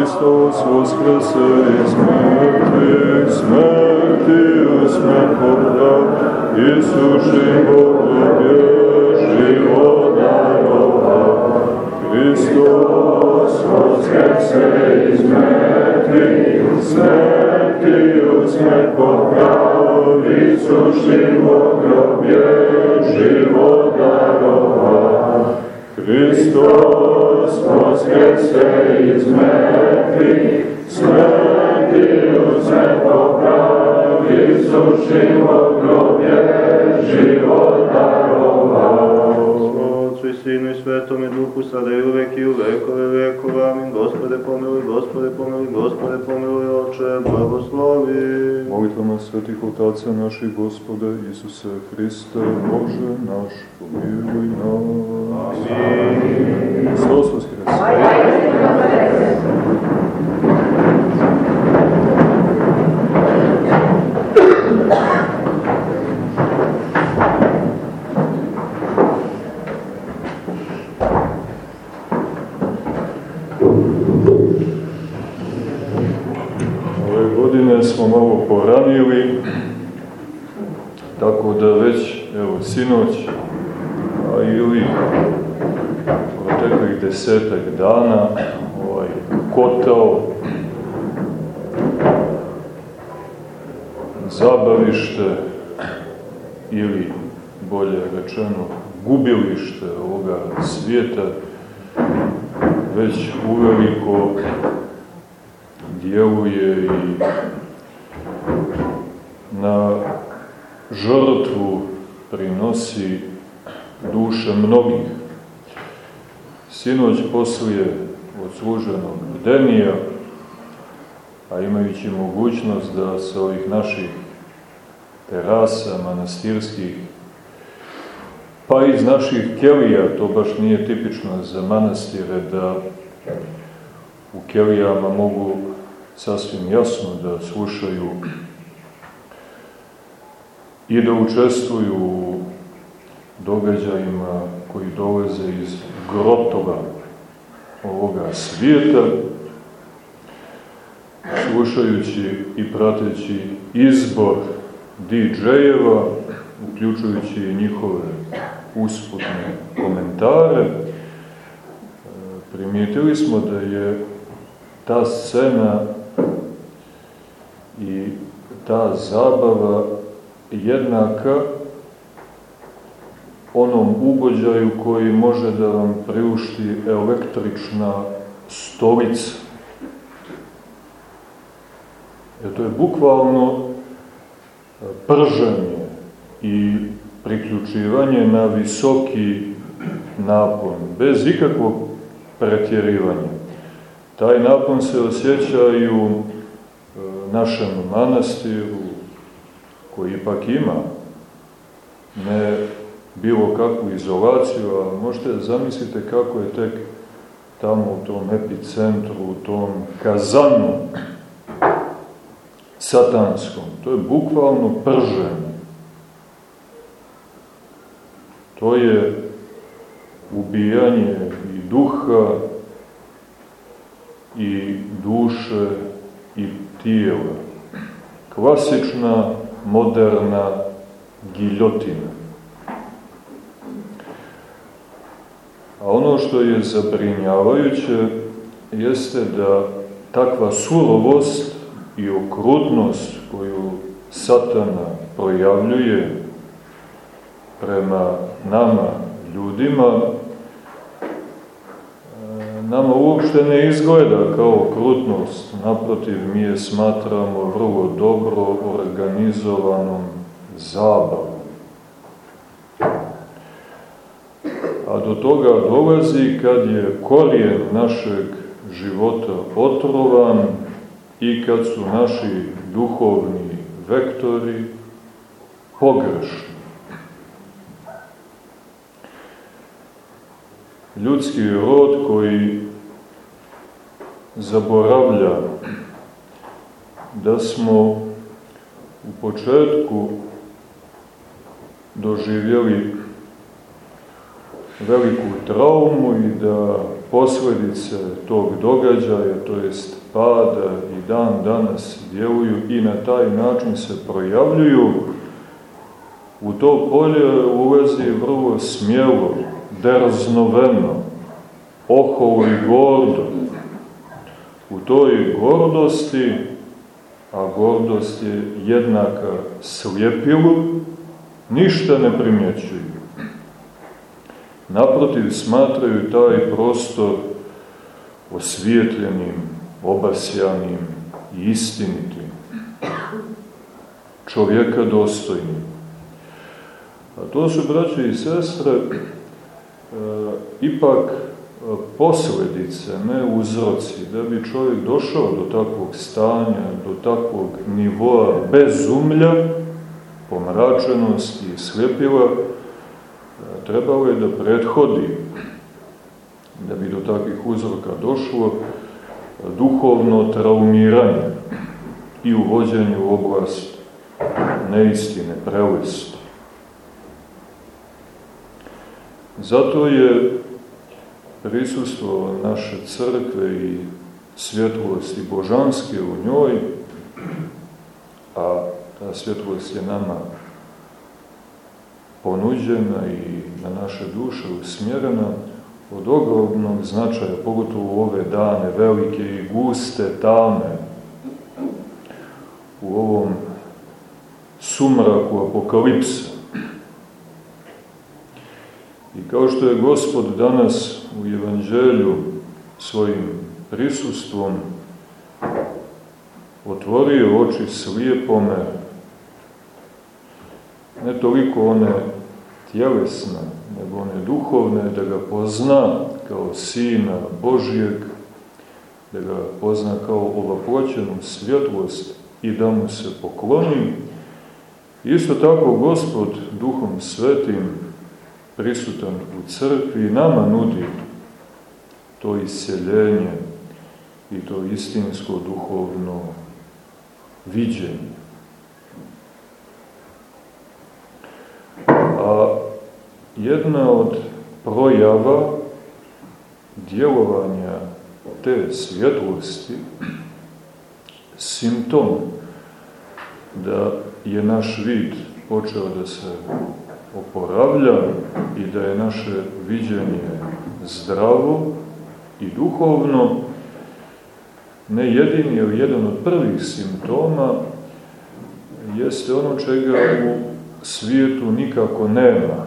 Hristos voskrese iz mrtvih, smrti usmrt poprav, Isuši Bogoge, život darova. Hristos voskrese iz mrtvih, smrti usmrt poprav, Isuši Bogoge, život darova. Hristos voskrese iz mrtvih, smrti uze popravi, sušivo grobje, život darovao. I Sinu i Svetome Duhu, sada i uvek i u vekove vekova. Amin. Gospode pomiluj, Gospode pomiluj, Gospode pomiluj, Oče, blagoslovi. Molitvama svetih otaca naših gospoda Isusa Hrista, Bože naš, pomiluj nas. Amin. Hristos Voskres. Svijeta, već uveliko djeluje i na žrtvu prinosi duše mnogih. Sinoć poslije odsluženog bdenija, a imajući mogućnost da sa ovih naših terasa manastirskih, pa iz naših kelija, to baš nije tipično za manastire, da u kelijama mogu sasvim jasno da slušaju i da učestvuju u događajima koji dolaze iz grotova ovoga svijeta, slušajući i prateći izbor DJ-eva, uključujući njihove usputne komentare, primijetili smo da je ta scena i ta zabava jednaka onom ugođaju koji može da vam priušti električna stolica. Jer to je bukvalno prženje i priključivanje na visoki napon, bez ikakvog pretjerivanja. Taj napon se osjeća i u našem manastiru, koji ipak ima ne bilo kakvu izolaciju, a možete zamislite kako je tek tamo u tom epicentru, u tom kazanu satanskom. To je bukvalno prženje. To je ubijanje i duha i duše i tijela. Klasična, moderna giljotina. A ono što je zabrinjavajuće jeste da takva surovost i okrutnost koju satana projavljuje prema nama, ljudima, nama uopšte ne izgleda kao krutnost. Naprotiv, mi je smatramo vrlo dobro organizovanom zabavom. A do toga dolazi kad je korijen našeg života otrovan i kad su naši duhovni vektori pogrešni. Ljudski rod koji zaboravlja da smo u početku doživjeli veliku traumu i da posledice tog događaja, to jest pada i dan danas djeluju i na taj način se projavljuju, u to polje ulazi vrlo smjelo, derznoveno, oholo i gordo. U toj gordosti, a gordost je jednaka slijepilu, ništa ne primjećuju. Naprotiv, smatraju taj prostor osvijetljenim, obasjanim i istinitim, čovjeka dostojnim. A to su, braće i sestre, ipak e, posledice, ne uzroci, da bi čovjek došao do takvog stanja, do takvog nivoa bezumlja, pomračenosti i slijepila, e, trebalo je da prethodi, da bi do takvih uzroka došlo, duhovno traumiranje i uvođenje u oblast neistine, prelisti. Zato je prisustvo naše crkve i svjetlosti božanske u njoj, a ta svjetlost je nama ponuđena i na naše duše usmjerena, od ogromnog značaja, pogotovo u ove dane, velike i guste, tame, u ovom sumraku apokalipsa. I kao što je Gospod danas u Evanđelju svojim prisustvom otvorio oči slijepome, ne toliko one tjelesne, nego one duhovne, da ga pozna kao Sina Božijeg, da ga pozna kao ovaploćenu svjetlost i da mu se pokloni. Isto tako Gospod Duhom Svetim prisutan u crkvi nama nudi to isceljenje i to istinsko duhovno viđenje. A jedna od projava djelovanja te svjetlosti, simptom da je naš vid počeo da se oporavlja i da je naše viđenje zdravo i duhovno, ne jedini, ali jedan od prvih simptoma jeste ono čega u svijetu nikako nema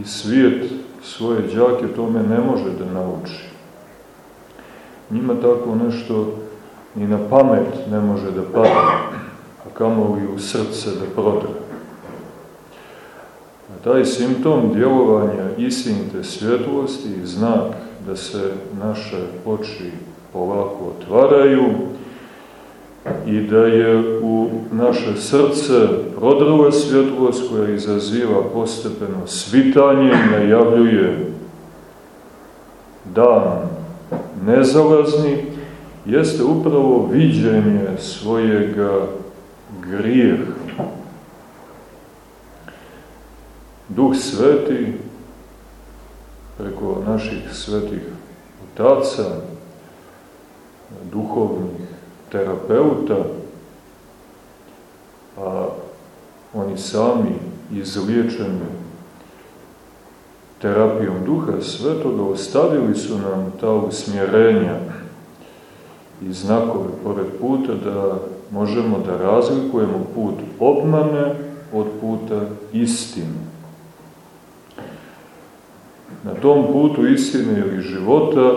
i svijet svoje džake tome ne može da nauči. Njima tako nešto ni na pamet ne može da pada, a kamo li u srce da prodre. Taj simptom djelovanja istinite svjetlosti i znak da se naše oči polako otvaraju i da je u naše srce prodrla svjetlost koja izaziva postepeno svitanje i najavljuje dan nezalazni, jeste upravo viđenje svojega grijeha. Duh Sveti preko naših svetih otaca, duhovnih terapeuta, a oni sami izliječeni terapijom duha svetoga ostavili su nam ta usmjerenja i znakove pored puta da možemo da razlikujemo put obmane od puta istine. Na tom putu istine ili života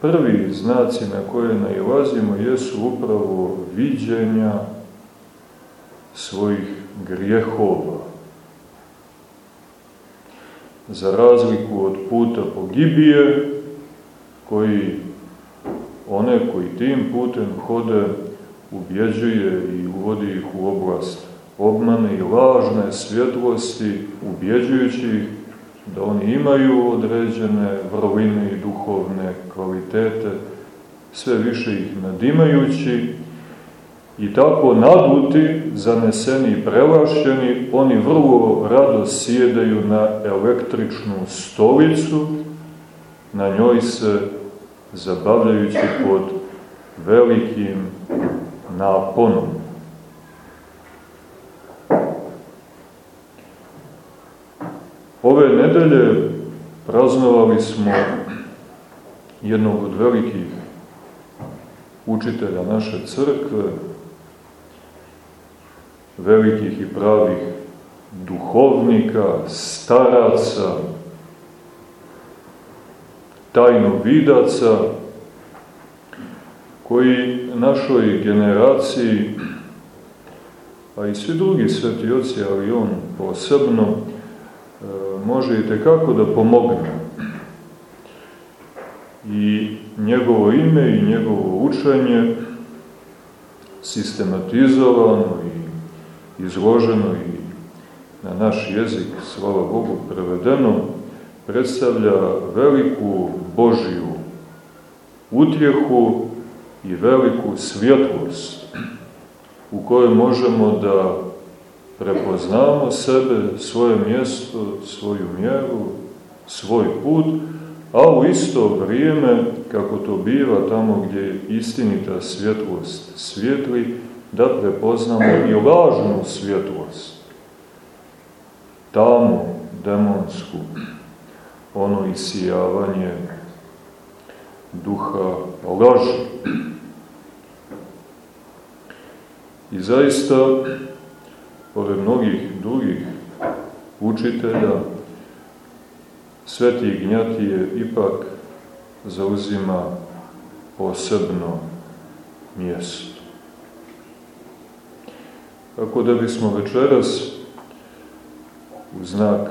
prvi znaci na koje nailazimo jesu upravo viđenja svojih grijehova. Za razliku od puta pogibije, koji one koji tim putem hode ubjeđuje i uvodi ih u oblast obmane i lažne svjetlosti, ubjeđujući ih da oni imaju određene vrline i duhovne kvalitete, sve više ih nadimajući i tako naduti, zaneseni i prelašćeni, oni vrlo rado sjedaju na električnu stolicu na njoj se zabavljajući pod velikim naponom. Ove nedelje praznovali smo jednog od velikih učitelja naše crkve, velikih i pravih duhovnika, staraca, tajnovidaca, koji našoj generaciji, a i svi drugi sveti oci, ali on posebno, može i tekako da pomogne. I njegovo ime i njegovo učenje sistematizovano i izloženo i na naš jezik, slava Bogu, prevedeno, predstavlja veliku Božiju utjehu i veliku svjetlost u kojoj možemo da prepoznamo sebe, svoje mjesto, svoju mjeru, svoj put, a u isto vrijeme, kako to biva tamo gdje je istinita svjetlost svjetli, da prepoznamo i lažnu svjetlost, tamo demonsku, ono isijavanje duha laži. I zaista, pored mnogih drugih učitelja, Sveti Ignjatije ipak zauzima posebno mjesto. Tako da bismo večeras u znak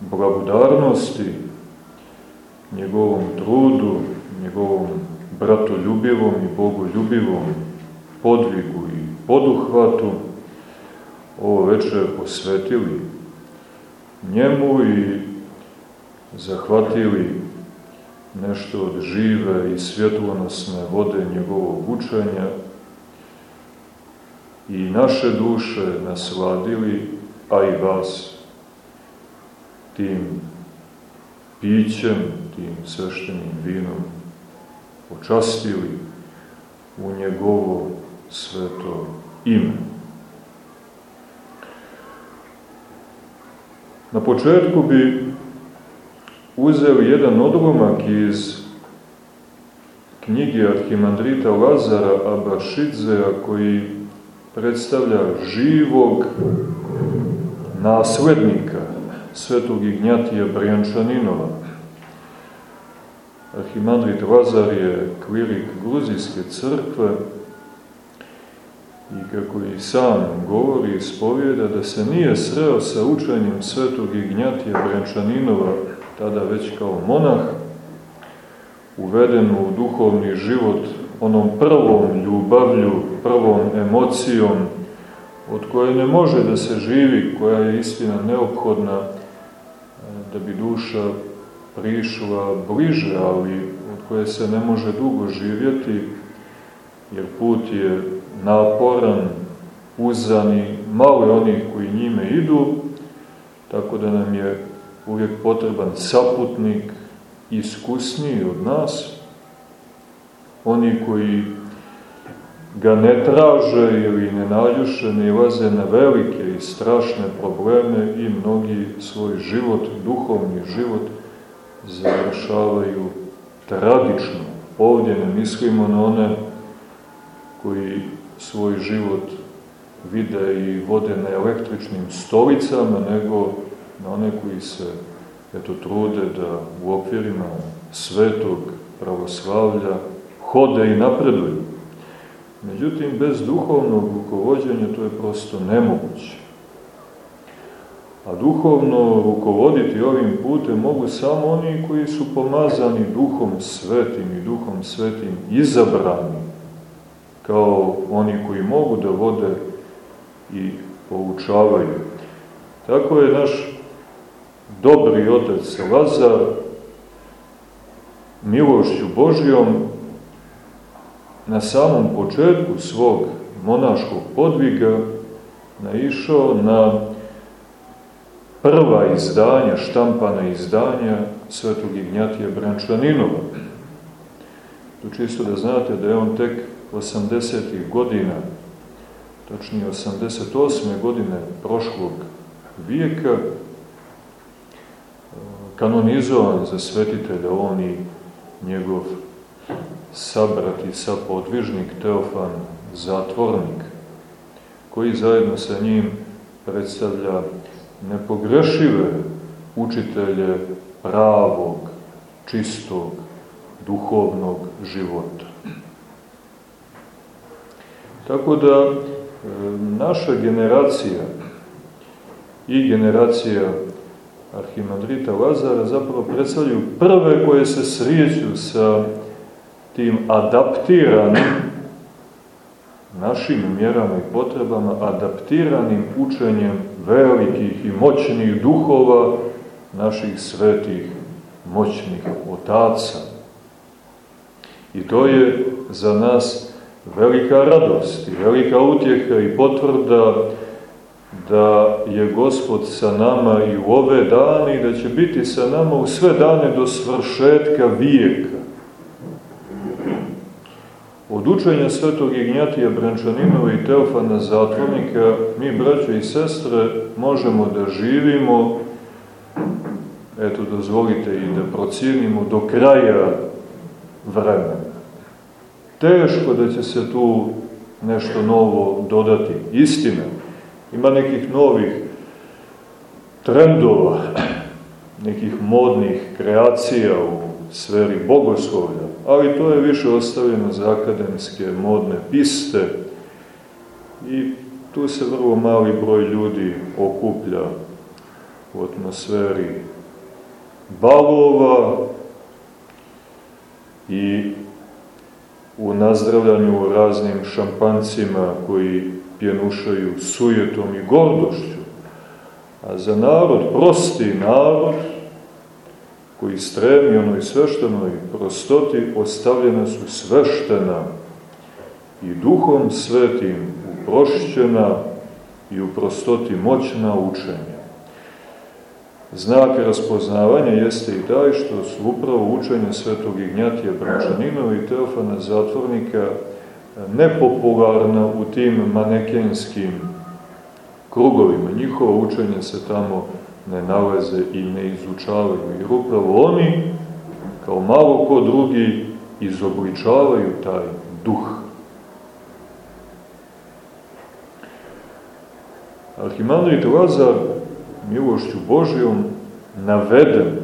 blagodarnosti njegovom trudu, njegovom bratoljubivom i bogoljubivom podvigu i poduhvatu ovo večer posvetili njemu i zahvatili nešto od žive i svjetlonosne vode njegovog učenja i naše duše nasladili, a i vas, tim pićem, tim sveštenim vinom, počastili u njegovo sveto ime. Na početku bi uzeli jedan odlomak iz knjige Arhimandrita Lazara Abašidzea koji predstavlja živog naslednika svetog Ignjatija Brijančaninova. Arhimandrit Lazar je klirik Gruzijske crkve i kako i sam govori ispovjeda da se nije sreo sa učenjem svetog Ignjatija Brijančaninova tada već kao monah, uveden u duhovni život onom prvom ljubavlju, prvom emocijom, od koje ne može da se živi, koja je istina neophodna e, da bi duša prišla bliže, ali od koje se ne može dugo živjeti, jer put je naporan, uzan i malo je onih koji njime idu, tako da nam je uvijek potreban saputnik, iskusniji od nas, oni koji ga ne traže ili ne naljuše, ne ilaze na velike i strašne probleme i mnogi svoj život, duhovni život, završavaju tradično. Ovdje ne mislimo na one koji svoj život vide i vode na električnim stolicama, nego na one koji se eto, trude da u okvirima svetog pravoslavlja hode i napreduju. Međutim, bez duhovnog rukovodđenja to je prosto nemoguće. A duhovno rukovoditi ovim putem mogu samo oni koji su pomazani duhom svetim i duhom svetim izabrani, kao oni koji mogu da vode i poučavaju. Tako je naš dobri otac Lazar milošću Božjom na samom početku svog monaškog podviga naišao na prva izdanja, štampana izdanja Svetog Ignjatija Brančaninova. To čisto da znate da je on tek 80. godina, tačnije 88. godine prošlog vijeka, kanonizovan za svetitelja, on i njegov sabrat i sapodvižnik Teofan Zatvornik, koji zajedno sa njim predstavlja nepogrešive učitelje pravog, čistog, duhovnog života. Tako da e, naša generacija i generacija Arhimandrita Lazara zapravo predstavljaju prve koje se srijeću sa tim adaptiranim našim mjerama i potrebama, adaptiranim učenjem velikih i moćnih duhova naših svetih moćnih otaca. I to je za nas velika radost i velika utjeha i potvrda da je Gospod sa nama i u ove dane i da će biti sa nama u sve dane do svršetka vijeka. Od učenja svetog Ignjatija Brančaninova i Teofana Zatvornika mi, braće i sestre, možemo da živimo, eto, dozvolite i da procijenimo do kraja vremena. Teško da će se tu nešto novo dodati. Istina, ima nekih novih trendova, nekih modnih kreacija u sferi bogoslovlja, ali to je više ostavljeno za akademske modne piste i tu se vrlo mali broj ljudi okuplja u atmosferi balova i u nazdravljanju raznim šampancima koji pjenušaju sujetom i gordošću. A za narod, prosti narod, koji stremi onoj sveštenoj prostoti, ostavljena su sveštena i duhom svetim uprošćena i u prostoti moćna učenja. Znak raspoznavanja jeste i taj što su upravo učenje svetog Ignjatija Brančaninova i Teofana Zatvornika nepopularna u tim manekenskim krugovima. Njihovo učenje se tamo ne nalaze i ne izučavaju, jer upravo oni, kao malo ko drugi, izobličavaju taj duh. Arhimandrit Lazar, milošću Božijom, naveden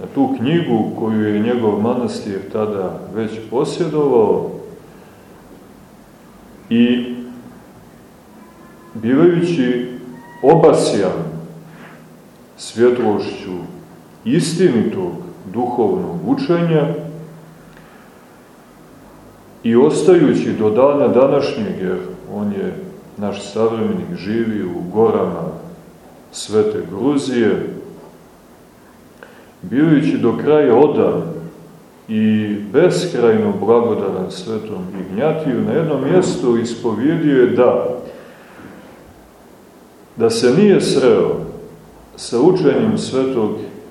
na tu knjigu koju je njegov manastir tada već posjedovao i bivajući obasjan svjetlošću istinitog duhovnog učenja i ostajući do dana današnjeg, jer on je naš savremenik živi u gorama Svete Gruzije, bivajući do kraja odan i beskrajno blagodaran svetom Ignjatiju, na jednom mjestu ispovjedio je da da se nije sreo sa učenjem svetog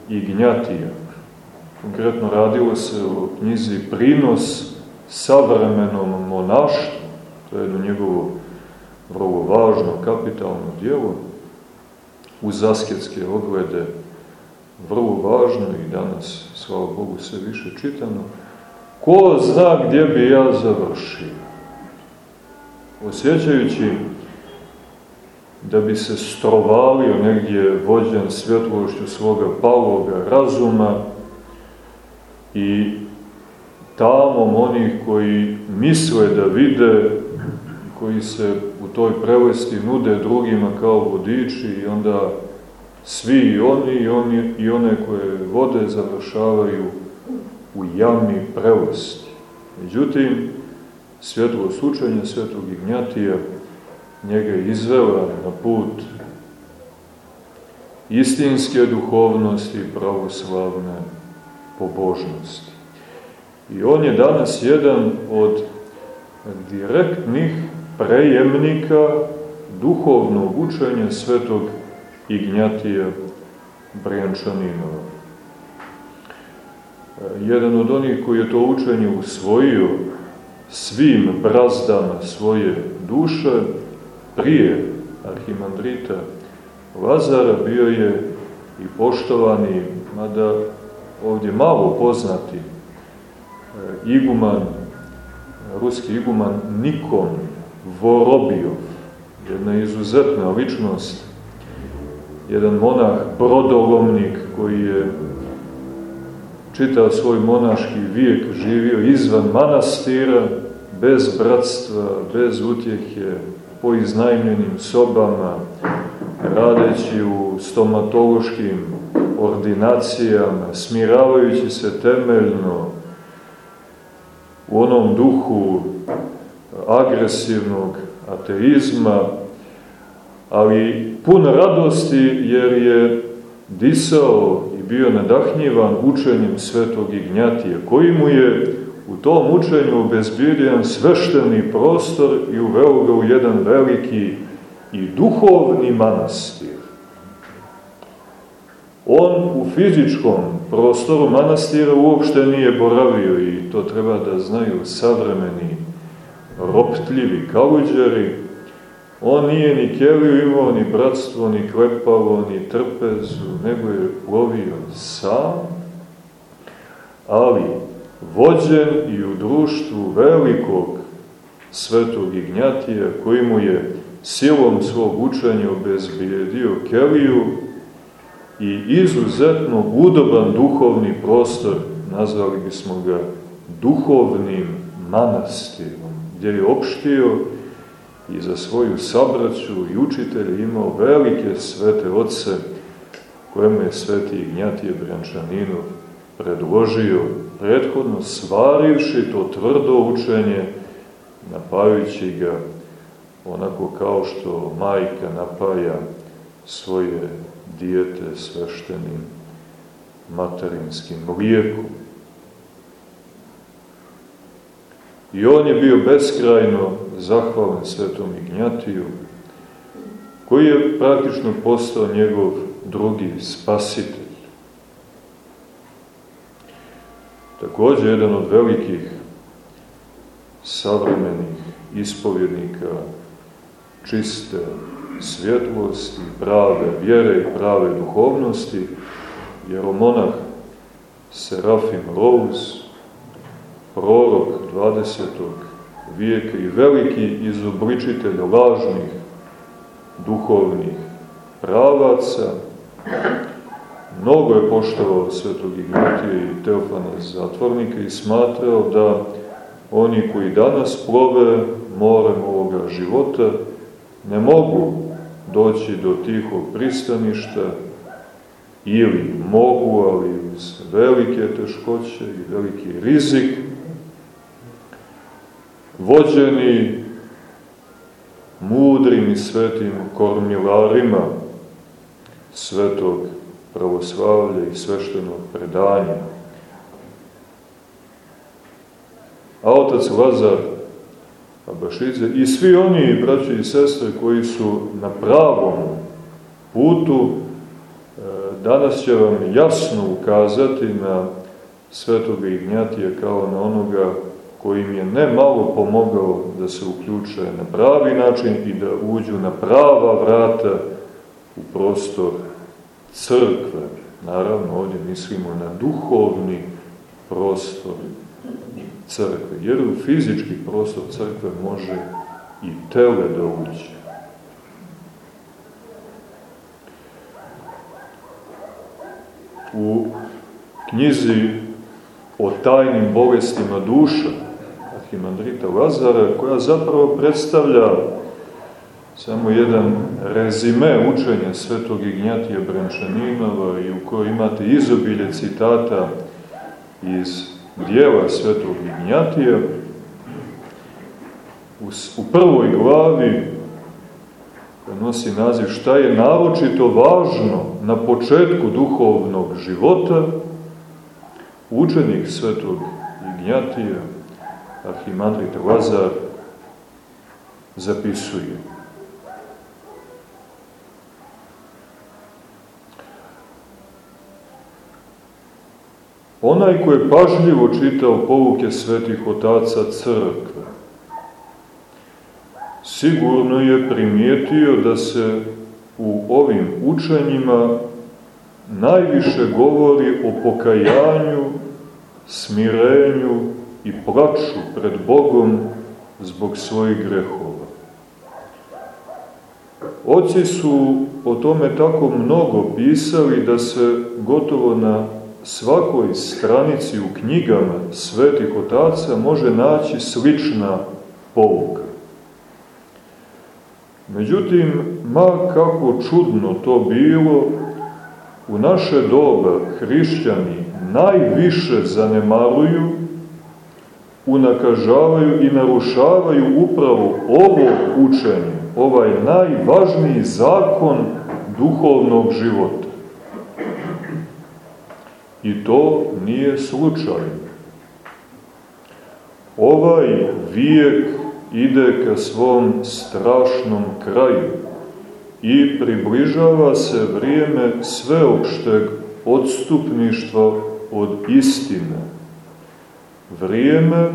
Ignjatija, konkretno radilo se o knjizi Prinos savremenom monaštvu, to je jedno njegovo vrlo važno, kapitalno dijelo, uz asketske oglede, vrlo važno i danas, slava Bogu, sve više čitano, ko zna gdje bi ja završio? Osjećajući da bi se strovalio negdje vođen svjetlošću svoga paloga razuma i tamom onih koji misle da vide, koji se toj prevesti nude drugima kao vodiči i onda svi i oni i, oni, i one koje vode završavaju u jami prevesti. Međutim, svjetlo slučenja svetog Ignjatija njega izvela na put istinske duhovnosti i pravoslavne pobožnosti. I on je danas jedan od direktnih prejemnika duhovnog učenja svetog Ignjatija Brijančaninova. Jedan od onih koji je to učenje usvojio svim brazdama svoje duše, prije arhimandrita Lazara bio je i poštovani, mada ovdje malo poznati, e, iguman, ruski iguman Nikon Vorobijov, jedna izuzetna ličnost, jedan monah, brodolomnik koji je čitao svoj monaški vijek, živio izvan manastira, bez bratstva, bez utjehe, po iznajmljenim sobama, radeći u stomatološkim ordinacijama, smiravajući se temeljno u onom duhu agresivnog ateizma, ali pun radosti jer je disao i bio nadahnjivan učenjem svetog Ignjatija, koji mu je u tom učenju obezbijedio svešteni prostor i uveo ga u jedan veliki i duhovni manastir. On u fizičkom prostoru manastira uopšte nije boravio i to treba da znaju savremeni roptljivi kaluđeri. On nije ni keliju imao, ni bratstvo, ni klepavo, ni trpezu, nego je lovio sam, ali vođen i u društvu velikog svetog Ignjatija, koji mu je silom svog učenja obezbijedio keliju i izuzetno udoban duhovni prostor, nazvali bismo ga duhovnim manastirom, gdje je opštio i za svoju sabraću i učitelje imao velike svete oce, kojemu je sveti Ignjatije Brančaninov predložio, prethodno svarivši to tvrdo učenje, napajući ga onako kao što majka napaja svoje dijete sveštenim materinskim lijekom. I on je bio beskrajno zahvalan svetom Ignjatiju, koji je praktično postao njegov drugi spasitelj. Takođe, jedan od velikih savremenih ispovjednika čiste svjetlosti, prave vjere i prave duhovnosti, jeromonah Serafim Rose, prorok 20. vijeka i veliki izobličitelj lažnih duhovnih pravaca, mnogo je poštovao svetog Ignatija i Teofana Zatvornika i smatrao da oni koji danas plove morem ovoga života ne mogu doći do tihog pristaništa ili mogu, ali uz velike teškoće i veliki rizik, vođeni mudrim i svetim kormilarima svetog pravoslavlja i sveštenog predanja. A otac Lazar Abašidze i svi oni, braći i sestre, koji su na pravom putu, e, danas će vam jasno ukazati na svetoga Ignjatija kao na onoga koji im je ne malo pomogao da se uključe na pravi način i da uđu na prava vrata u prostor crkve. Naravno, ovdje mislimo na duhovni prostor crkve, jer u fizički prostor crkve može i tele da uđe. U knjizi o tajnim bolestima duša Arhimandrita Lazara, koja zapravo predstavlja samo jedan rezime učenja svetog Ignjatija Brančaninova i u kojoj imate izobilje citata iz dijela svetog Ignjatija, u, u prvoj glavi nosi naziv šta je naročito važno na početku duhovnog života, učenik svetog Ignjatija, arhimandrit Lazar zapisuje. Onaj ko je pažljivo čitao pouke svetih otaca crkve, sigurno je primijetio da se u ovim učenjima najviše govori o pokajanju, smirenju, i plaču pred Bogom zbog svojih grehova. Oci su o tome tako mnogo pisali da se gotovo na svakoj stranici u knjigama svetih otaca može naći slična pouka. Međutim, ma kako čudno to bilo, u naše doba hrišćani najviše zanemaruju, unakažavaju i narušavaju upravo ovo učenje, ovaj najvažniji zakon duhovnog života. I to nije slučajno. Ovaj vijek ide ka svom strašnom kraju i približava se vrijeme sveopšteg odstupništva od istine. Vrijeme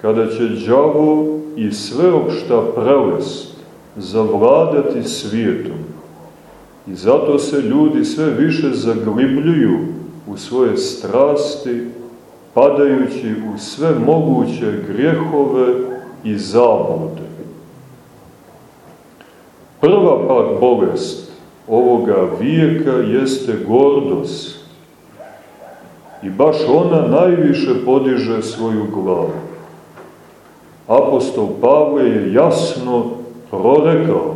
kada će đavo i sveopšta prelest zavladati svijetom. I zato se ljudi sve više zaglibljuju u svoje strasti, padajući u sve moguće grijehove i zablude. Prva pak bolest ovoga vijeka jeste gordost. I baš ona najviše podiže svoju glavu. Apostol Pavle je jasno prorekao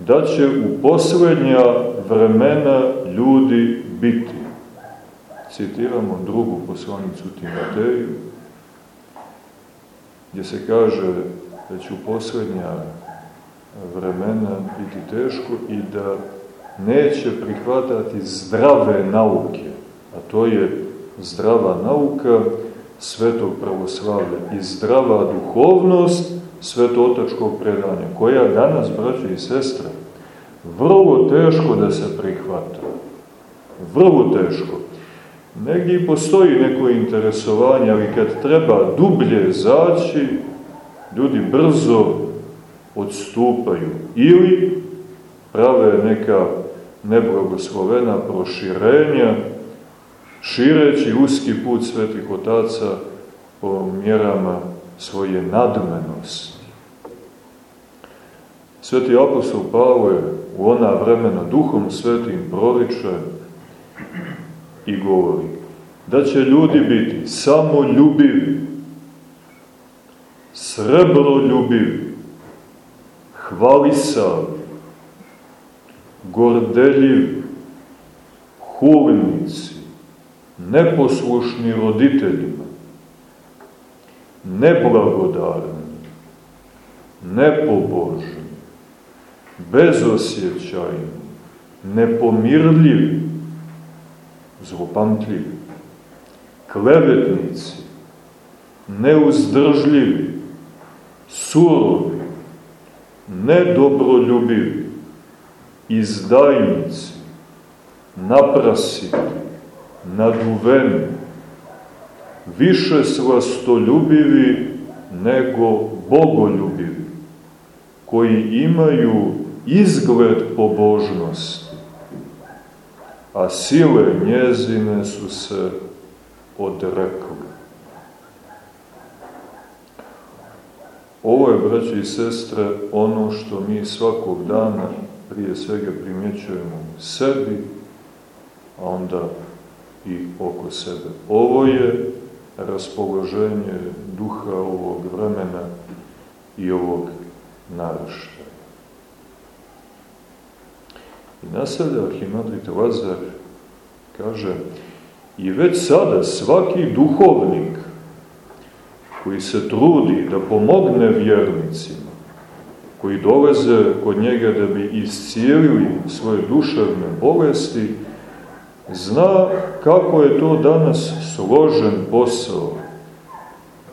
da će u poslednja vremena ljudi biti. Citiramo drugu poslanicu Timoteju, gdje se kaže da će u poslednja vremena biti teško i da neće prihvatati zdrave nauke, a to je zdrava nauka svetog pravoslavlja i zdrava duhovnost svetotačkog predanja, koja danas, braće i sestre, vrlo teško da se prihvata. Vrlo teško. Negdje postoji neko interesovanje, ali kad treba dublje zaći, ljudi brzo odstupaju ili prave neka neblagoslovena proširenja, šireći uski put svetih otaca po mjerama svoje nadmenosti. Sveti apostol Pavle u ona vremena duhom svetim proriče i govori da će ljudi biti samo ljubivi, srebro ljubivi, hvalisavi, gordeljivi, hulnici, neposlušni roditeljima, neblagodarni, nepobožni, bezosjećajni, nepomirljivi, zlopamtljivi, klevetnici, neuzdržljivi, surovi, nedobroljubivi, izdajnici, naprasiti, naduveni, više slastoljubivi nego bogoljubivi, koji imaju izgled pobožnosti, a sile njezine su se odrekli. Ovo je, braći i sestre, ono što mi svakog dana prije svega primjećujemo sebi, a onda i oko sebe. Ovo je raspoloženje duha ovog vremena i ovog naraštaja. I nastavlja Arhimandrit Lazar, kaže, i već sada svaki duhovnik koji se trudi da pomogne vjernicima, koji dolaze kod njega da bi iscijelili svoje duševne bolesti, zna kako je to danas složen posao,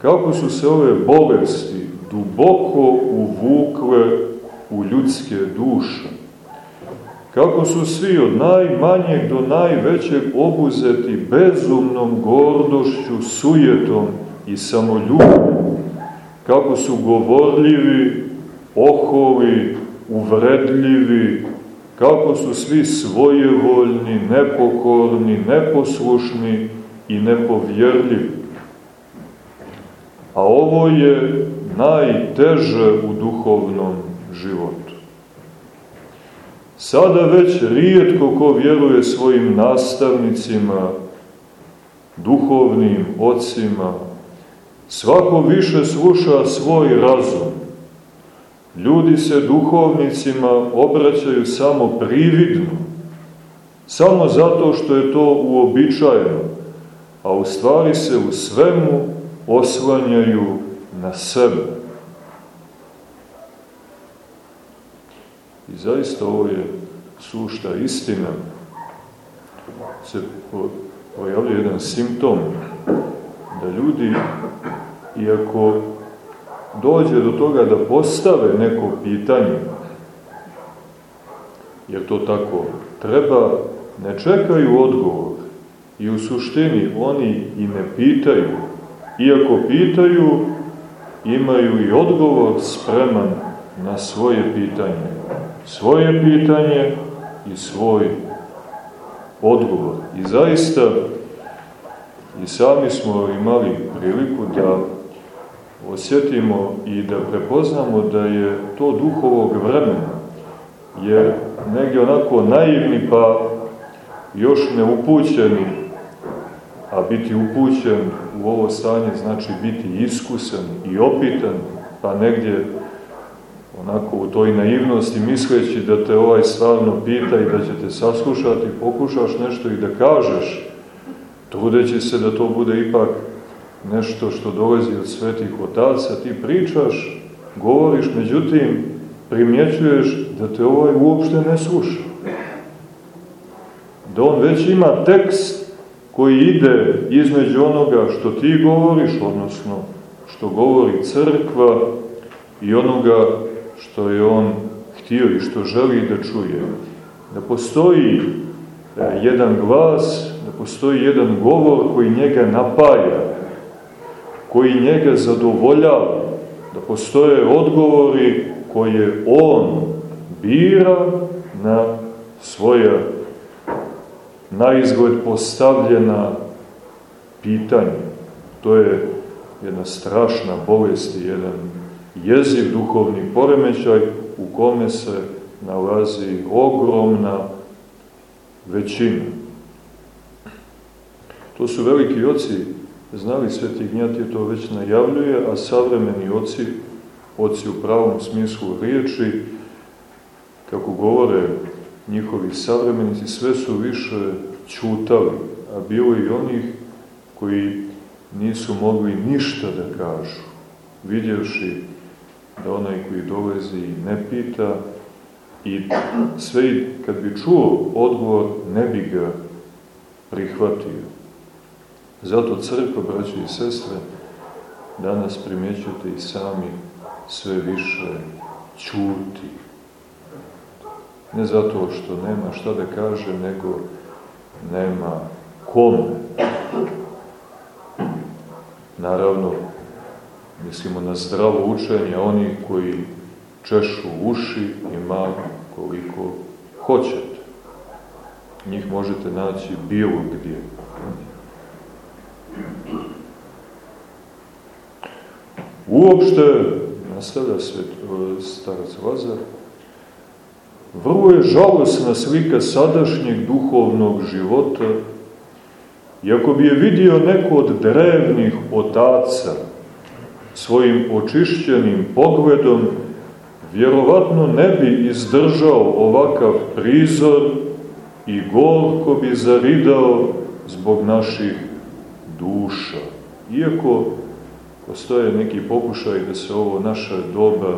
kako su se ove bolesti duboko uvukle u ljudske duše. Kako su svi od najmanjeg do najvećeg obuzeti bezumnom gordošću, sujetom i samoljubom, kako su govorljivi, oholi, uvredljivi, kako su svi svojevoljni, nepokorni, neposlušni i nepovjerljivi. A ovo je najteže u duhovnom životu. Sada već rijetko ko vjeruje svojim nastavnicima, duhovnim ocima, svako više sluša svoj razum. Ljudi se duhovnicima obraćaju samo prividno, samo zato što je to uobičajeno, a u stvari se u svemu oslanjaju na sebe. I zaista ovo je sušta istina. Se pojavlja jedan simptom da ljudi, iako dođe do toga da postave neko pitanje, jer to tako treba, ne čekaju odgovor. I u suštini oni i ne pitaju. Iako pitaju, imaju i odgovor spreman na svoje pitanje. Svoje pitanje i svoj odgovor. I zaista i sami smo imali priliku da osjetimo i da prepoznamo da je to duhovog vremena. Jer negdje onako naivni pa još neupućeni, a biti upućen u ovo stanje znači biti iskusan i opitan, pa negdje onako u toj naivnosti misleći da te ovaj stvarno pita i da će te saslušati, pokušaš nešto i da kažeš, trudeći se da to bude ipak nešto što dolazi od svetih otaca, ti pričaš, govoriš, međutim, primjećuješ da te ovaj uopšte ne sluša. Da on već ima tekst koji ide između onoga što ti govoriš, odnosno što govori crkva i onoga što je on htio i što želi da čuje. Da postoji e, jedan glas, da postoji jedan govor koji njega napaja, koji njega zadovoljava, da postoje odgovori koje on bira na svoja na izgled postavljena pitanja. To je jedna strašna bolest i jedan jeziv duhovni poremećaj u kome se nalazi ogromna većina. To su veliki oci znali Sveti Ignjatije to već najavljuje, a savremeni oci, oci u pravom smislu riječi, kako govore njihovi savremenici, sve su više čutali, a bilo i onih koji nisu mogli ništa da kažu, vidjevši da onaj koji dolazi ne pita i sve kad bi čuo odgovor ne bi ga prihvatio. Zato crkva, braći i sestre, danas primjećujete i sami sve više čuti. Ne zato što nema šta da kaže, nego nema kome. Naravno, mislimo na zdravo učenje, oni koji češu uši ima koliko hoćete. Njih možete naći bilo gdje. Uopšte, nastavlja svet, starac Lazar, vrlo je žalosna slika sadašnjeg duhovnog života, iako bi je vidio neko od drevnih otaca, svojim očišćenim pogledom, vjerovatno ne bi izdržao ovakav prizor i gorko bi zaridao zbog naših duša. Iako postoje neki pokušaj da se ovo naša doba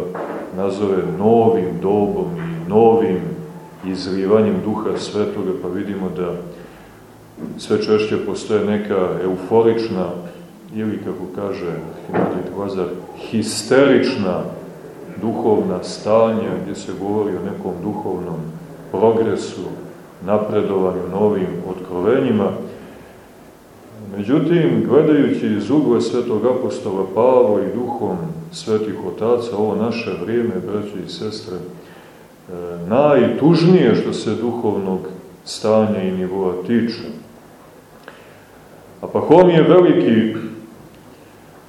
nazove novim dobom i novim izlivanjem duha svetoga, pa vidimo da sve češće postoje neka euforična ili, kako kaže Himandrit Lazar, histerična duhovna stanja gdje se govori o nekom duhovnom progresu, napredovanju, novim otkrovenjima. Međutim, gledajući iz ugla svetog apostola Pavla i duhom svetih otaca, ovo naše vrijeme, braće i sestre, e, najtužnije što se duhovnog stanja i nivoa tiče. A Pahomije veliki,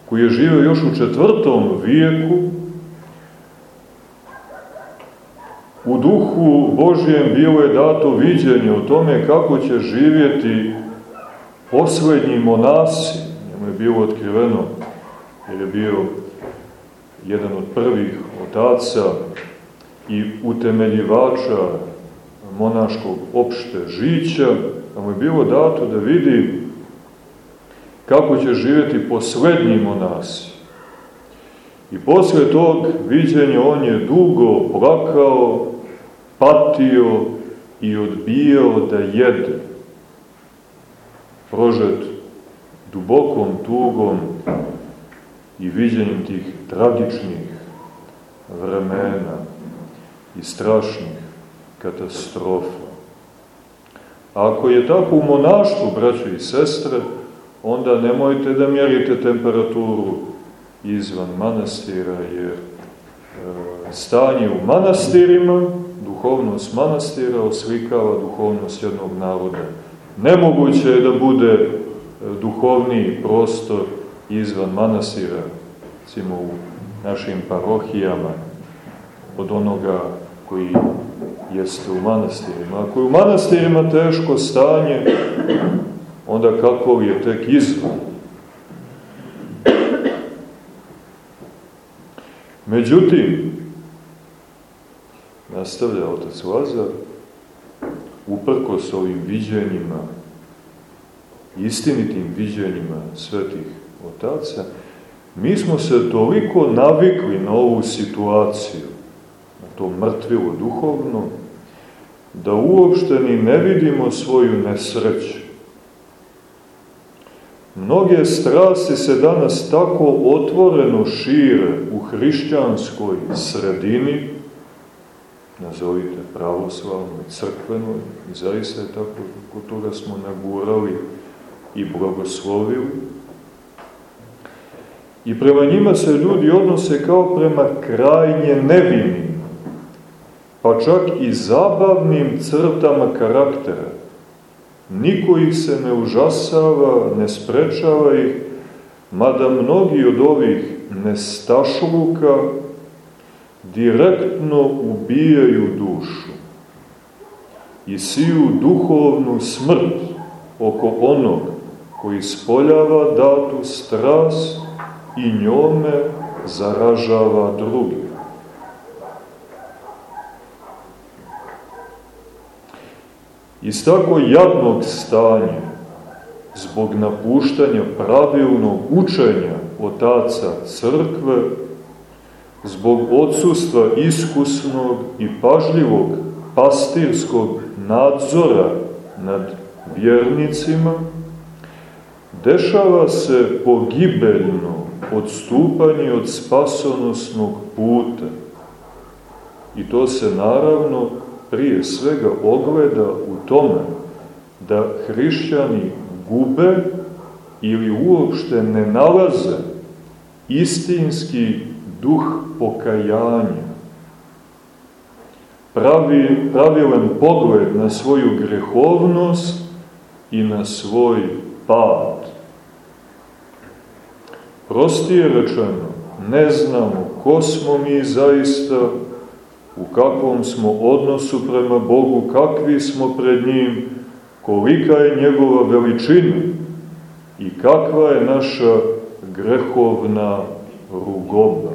koji je živio još u četvrtom vijeku, u duhu Božijem bilo je dato viđenje o tome kako će živjeti poslednji monasi. Njemu je bilo otkriveno, jer je bio jedan od prvih otaca i utemeljivača monaškog opšte žića, da mu je bilo dato da vidi kako će živjeti poslednji monasi. I posle tog viđenja on je dugo plakao, patio i odbijao da jede. Prožet dubokom tugom i viđenjem tih tragičnih vremena i strašnih katastrofa. Ako je tako u monaštvu, braćo i sestre, onda nemojte da mjerite temperaturu izvan manastira, jer e, stanje u manastirima, duhovnost manastira oslikava duhovnost jednog naroda. Nemoguće je da bude e, duhovni prostor izvan manastira, recimo u našim parohijama, od onoga koji jeste u manastirima. Ako je u manastirima teško stanje, onda kako je tek izvan? Međutim, nastavlja otac Lazar, uprko s ovim viđenjima, istinitim viđenjima svetih otaca, mi smo se toliko navikli na ovu situaciju, na to mrtvilo duhovno, da uopšte ni ne vidimo svoju nesreću. Mnoge strasti se danas tako otvoreno šire u hrišćanskoj sredini, nazovite pravoslavnoj, crkvenoj, i zaista je tako, kod toga smo nagurali i blagoslovili. I prema njima se ljudi odnose kao prema krajnje nevinim, pa čak i zabavnim crtama karaktera, Niko ih se ne užasava, ne sprečava ih, mada mnogi od ovih nestašluka direktno ubijaju dušu i siju duhovnu smrt oko onog koji spoljava datu stras i njome zaražava drugi. Iz tako jadnog stanja, zbog napuštanja pravilnog učenja otaca crkve, zbog odsustva iskusnog i pažljivog pastirskog nadzora nad vjernicima, dešava se pogibeljno odstupanje od spasonosnog puta. I to se naravno prije svega ogleda u tome da hrišćani gube ili uopšte ne nalaze istinski duh pokajanja, pravi, pravilan pogled na svoju grehovnost i na svoj pad. Prostije rečeno, ne znamo ko smo mi zaista, u kakvom smo odnosu prema Bogu, kakvi smo pred njim, kolika je njegova veličina i kakva je naša grehovna rugoba.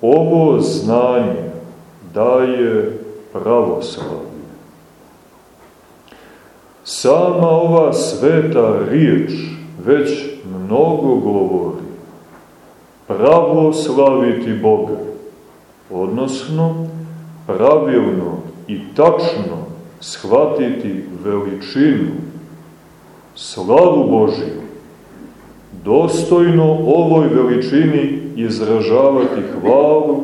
Ovo znanje daje pravoslavlje. Sama ova sveta riječ već mnogo govori pravo slaviti Boga, odnosno pravilno i tačno shvatiti veličinu, slavu Božiju, dostojno ovoj veličini izražavati hvalu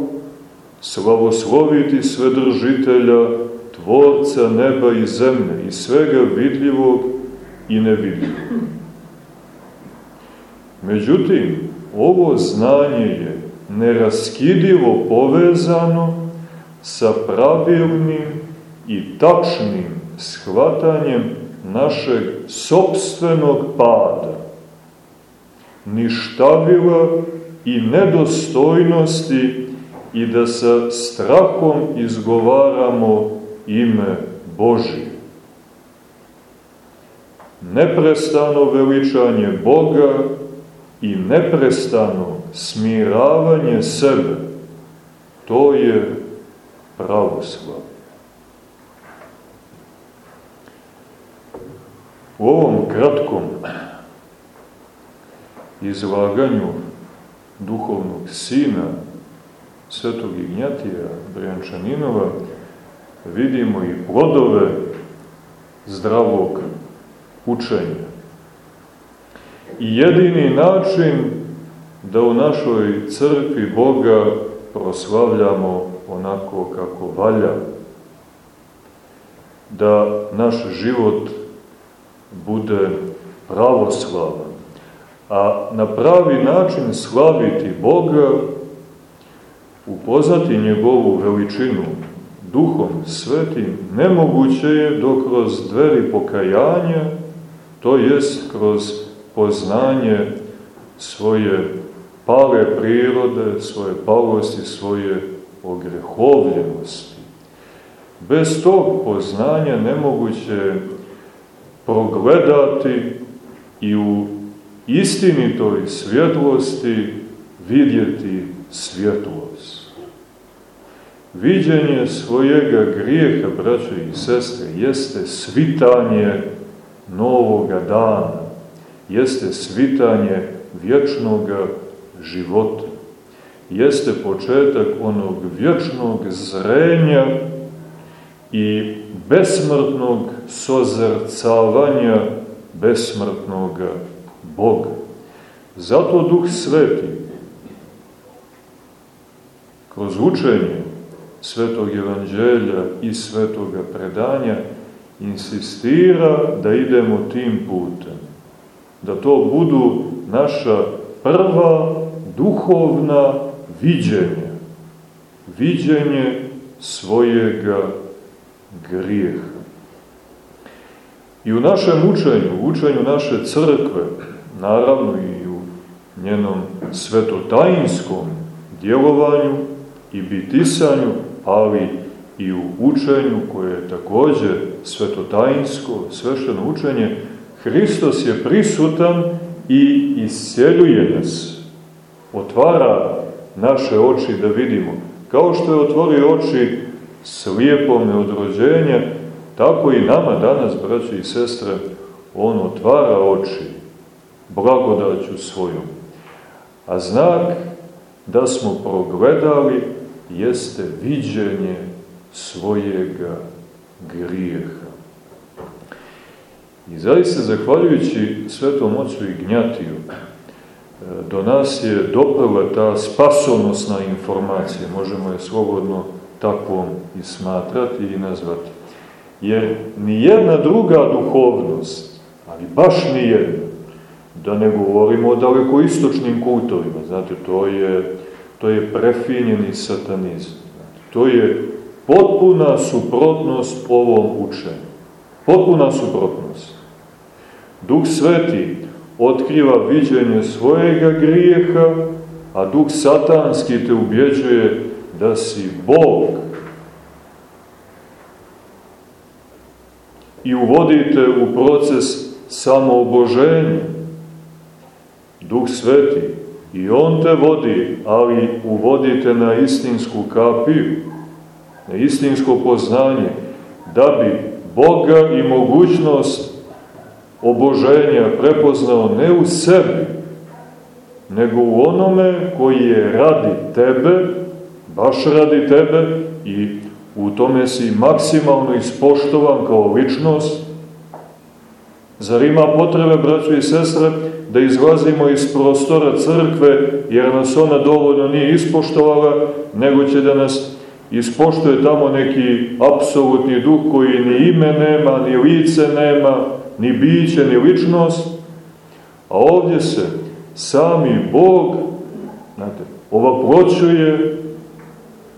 slavosloviti svedržitelja, tvorca neba i zemlje i svega vidljivog i nevidljivog. Međutim, ovo znanje je neraskidivo povezano sa pravilnim i tačnim shvatanjem našeg sobstvenog pada, ništavila i nedostojnosti i da sa strahom izgovaramo ime Božije. Neprestano veličanje Boga i neprestano smiravanje sebe, to je pravoslav. U ovom kratkom izlaganju duhovnog sina svetog Ignjatija Brijančaninova vidimo i plodove zdravog učenja. I jedini način da u našoj crkvi Boga proslavljamo onako kako valja, da naš život bude pravoslavan, a na pravi način slaviti Boga, upoznati njegovu veličinu duhom svetim, nemoguće je dok kroz dveri pokajanja, to jest kroz poznanje svoje pale prirode, svoje palosti, svoje ogrehovljenosti. Bez tog poznanja nemoguće progledati i u istinitoj svjetlosti vidjeti svjetlost. Viđenje svojega grijeha, braćo i sestre, jeste svitanje novoga dana, jeste svitanje vječnoga života, jeste početak onog vječnog zrenja i besmrtnog sozrcavanja besmrtnog Boga. Zato Duh Sveti kroz učenje Svetog Evanđelja i Svetoga predanja insistira da idemo tim putem. Da to budu naša prva duhovna viđenja. Viđenje svojega grijeha. I u našem učenju, u učenju naše crkve, naravno i u njenom svetotajinskom djelovanju i bitisanju, ali i u učenju koje je takođe svetotajinsko, svešteno učenje, Hristos je prisutan i isceljuje nas. Otvara naše oči da vidimo. Kao što je otvorio oči slijepome od rođenja, tako i nama danas, braći i sestre, on otvara oči blagodaću svojom. A znak da smo progledali jeste viđenje svojega grijeha. I zaista, zahvaljujući svetom ocu Ignjatiju, e, do nas je doprla ta spasonosna informacija, možemo je slobodno takvom i smatrati i nazvati. Jer ni jedna druga duhovnost, ali baš ni jedna, da ne govorimo o dalekoistočnim kultovima, znate, to je, to je prefinjeni satanizam. Znate, to je potpuna suprotnost ovom učenju. Potpuna suprotnost. Duh Sveti otkriva viđenje svojega grijeha, a Duh Satanski te ubjeđuje da si Bog. I uvodite u proces samooboženja. Duh Sveti, i On te vodi, ali uvodite na istinsku kapiju, na istinsko poznanje, da bi Boga i mogućnost oboženja prepoznao ne u sebi, nego u onome koji je radi tebe, baš radi tebe i u tome si maksimalno ispoštovan kao ličnost Zar ima potrebe, braćo i sestre, da izlazimo iz prostora crkve, jer nas ona dovoljno nije ispoštovala, nego će da nas ispoštuje tamo neki apsolutni duh koji ni ime nema, ni lice nema, ni biće, ni ličnost, a ovdje se sami Bog, znate, ovaploćuje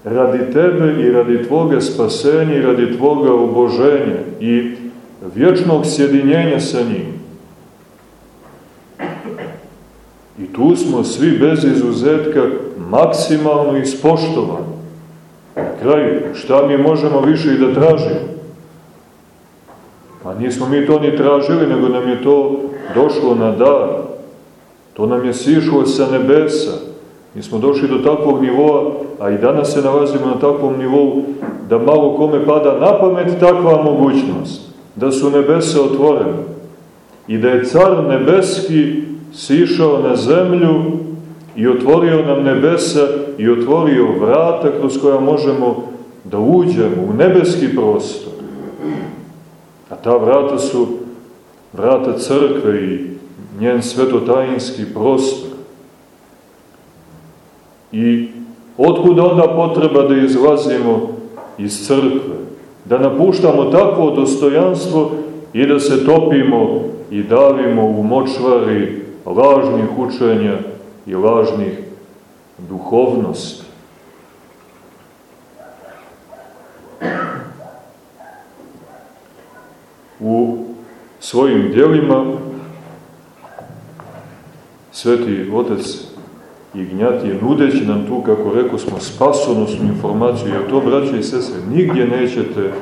radi tebe i radi tvoga spasenja i radi tvoga oboženja. I vječnog sjedinjenja sa njim. I tu smo svi bez izuzetka maksimalno ispoštovani. Na kraju, šta mi možemo više i da tražimo? Pa nismo mi to ni tražili, nego nam je to došlo na dar. To nam je sišlo sa nebesa. Mi smo došli do takvog nivoa, a i danas se nalazimo na takvom nivou, da malo kome pada na pamet takva mogućnost, da su nebese otvorene i da je car nebeski sišao na zemlju i otvorio nam nebesa i otvorio vrata kroz koja možemo da uđemo u nebeski prostor. A ta vrata su vrata crkve i njen svetotajinski prostor. I otkuda onda potreba da izlazimo iz crkve, da napuštamo takvo dostojanstvo i da se topimo i davimo u močvari lažnih učenja i lažnih duhovnosti. U svojim dijelima Sveti Otec Ignjatije, nudeći nam tu, kako rekao smo, spasonosnu informaciju, jer to, braće i sestre, nigdje nećete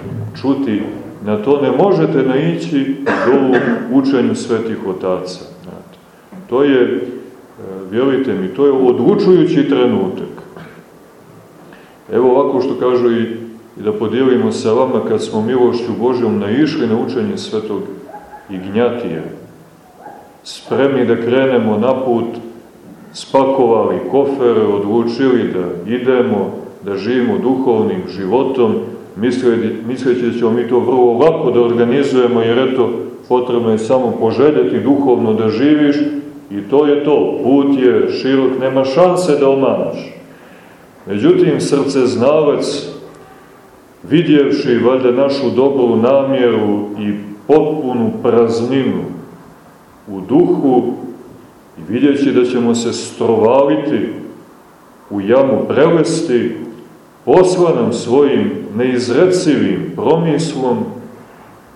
čuti, na to ne možete naići do učenju svetih otaca. To je, e, vjerujte mi, to je odlučujući trenutak. Evo ovako što kažu i, i da podijelimo sa vama kad smo milošću Božjom naišli na učenje svetog Ignjatije, spremni da krenemo na put spakovali kofere, odlučili da idemo, da živimo duhovnim životom, misleći da ćemo mi to vrlo lako da organizujemo, jer eto, potrebno je samo poželjeti duhovno da živiš i to je to. Put je širok, nema šanse da omaneš. Međutim, srce znavac, vidjevši valjda našu dobru namjeru i potpunu prazninu u duhu, vidjeći da ćemo se strovaliti u jamu prelesti, posla nam svojim neizrecivim promislom,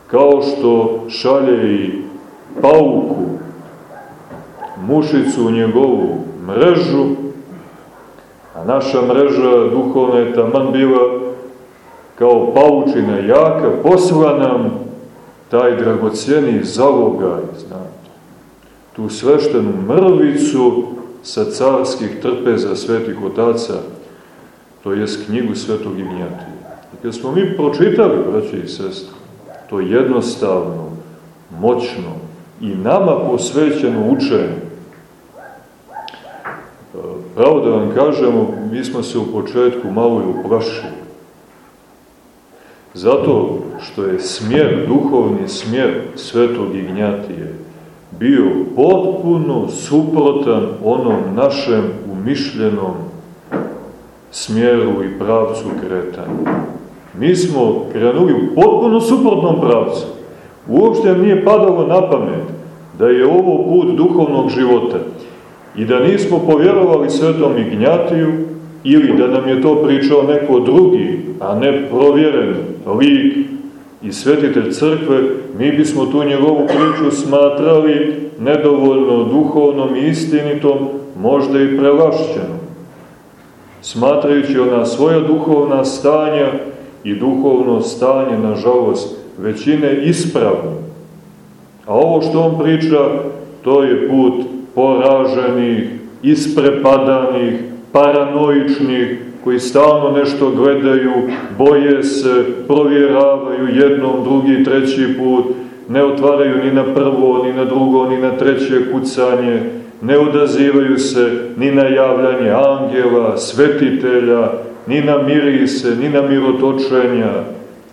kao što šalje i pauku, mušicu u njegovu mrežu, a naša mreža duhovna je taman bila kao paučina jaka, posla nam taj dragocijeni zalogaj, znate tu sveštenu mrvicu sa carskih trpeza svetih otaca, to je knjigu svetog Ignjatija. Kad smo mi pročitali, braće i sestre, to jednostavno, moćno i nama posvećeno učenje, pravo da vam kažemo, mi smo se u početku malo i uplašili. Zato što je smjer, duhovni smjer svetog Ignjatije, bio potpuno suprotan onom našem umišljenom smjeru i pravcu kretanja. Mi smo krenuli u potpuno suprotnom pravcu. Uopšte nije padalo na pamet da je ovo put duhovnog života i da nismo povjerovali svetom Ignjatiju ili da nam je to pričao neko drugi, a ne provjeren lik i svetitelj crkve, mi bismo tu njegovu priču smatrali nedovoljno duhovnom i istinitom, možda i prelašćenom. Smatrajući ona svoja duhovna stanja i duhovno stanje, nažalost, većine ispravno. A ovo što on priča, to je put poraženih, isprepadanih, paranoičnih, koji stalno nešto gledaju, boje se, provjeravaju jednom, drugi, treći put, ne otvaraju ni na prvo, ni na drugo, ni na treće kucanje, ne odazivaju se ni na javljanje angela, svetitelja, ni na mirise, ni na mirotočenja,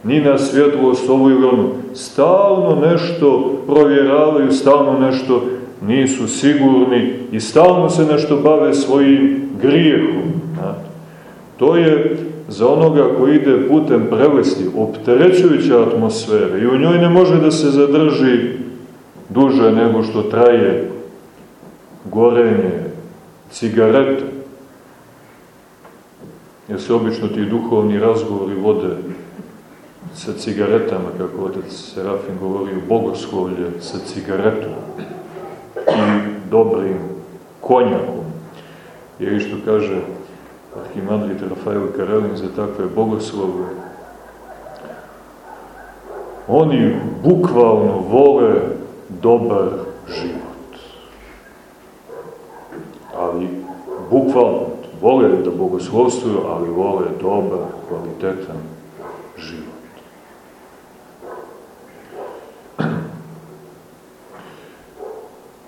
ni na svjetlost ovu ili. Stalno nešto provjeravaju, stalno nešto nisu sigurni i stalno se nešto bave svojim grijehom. To je za onoga koji ide putem prelesti opterećujuća atmosfera i u njoj ne može da se zadrži duže nego što traje gorenje cigarete. Jer se obično ti duhovni razgovori vode sa cigaretama, kako otac Serafin govori u bogoslovlje, sa cigaretom i dobrim konjakom. Jer što kaže arhimandrit Rafael Karelin za takve bogoslove, oni bukvalno vole dobar život. Ali bukvalno vole da bogoslovstvuju, ali vole dobar, kvalitetan život.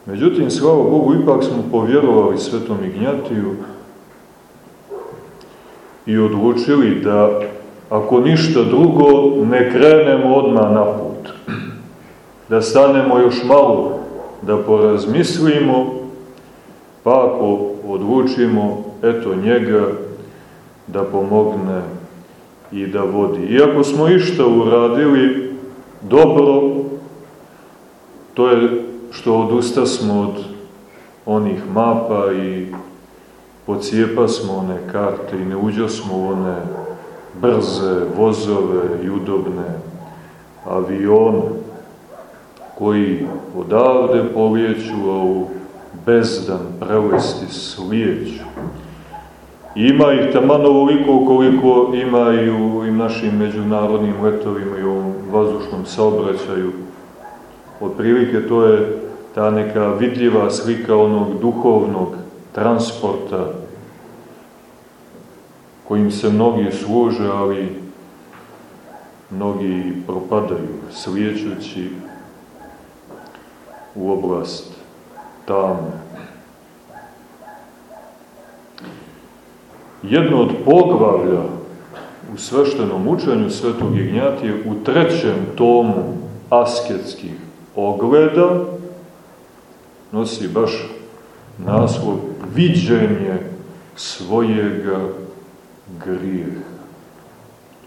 Međutim, slava Bogu, ipak smo povjerovali svetom Ignjatiju i odlučili da, ako ništa drugo, ne krenemo odmah na put. Da stanemo još malo, da porazmislimo, pa ako odlučimo, eto njega, da pomogne i da vodi. Iako smo išta uradili dobro, to je što odusta smo od onih mapa i pocijepa smo one karte i ne uđo smo one brze vozove i udobne avione koji odavde povjeću, a u bezdan prevesti slijeću. Ima ih taman ovoliko koliko ima i u i našim međunarodnim letovima i u vazdušnom saobraćaju. Otprilike to je ta neka vidljiva slika onog duhovnog transporta kojim se mnogi služe, ali mnogi propadaju, slijećući u oblast tamo. Jedno od poglavlja u sveštenom učenju Svetog Ignjatije u trećem tomu asketskih ogleda nosi baš naslov viđenje svojega grijeha.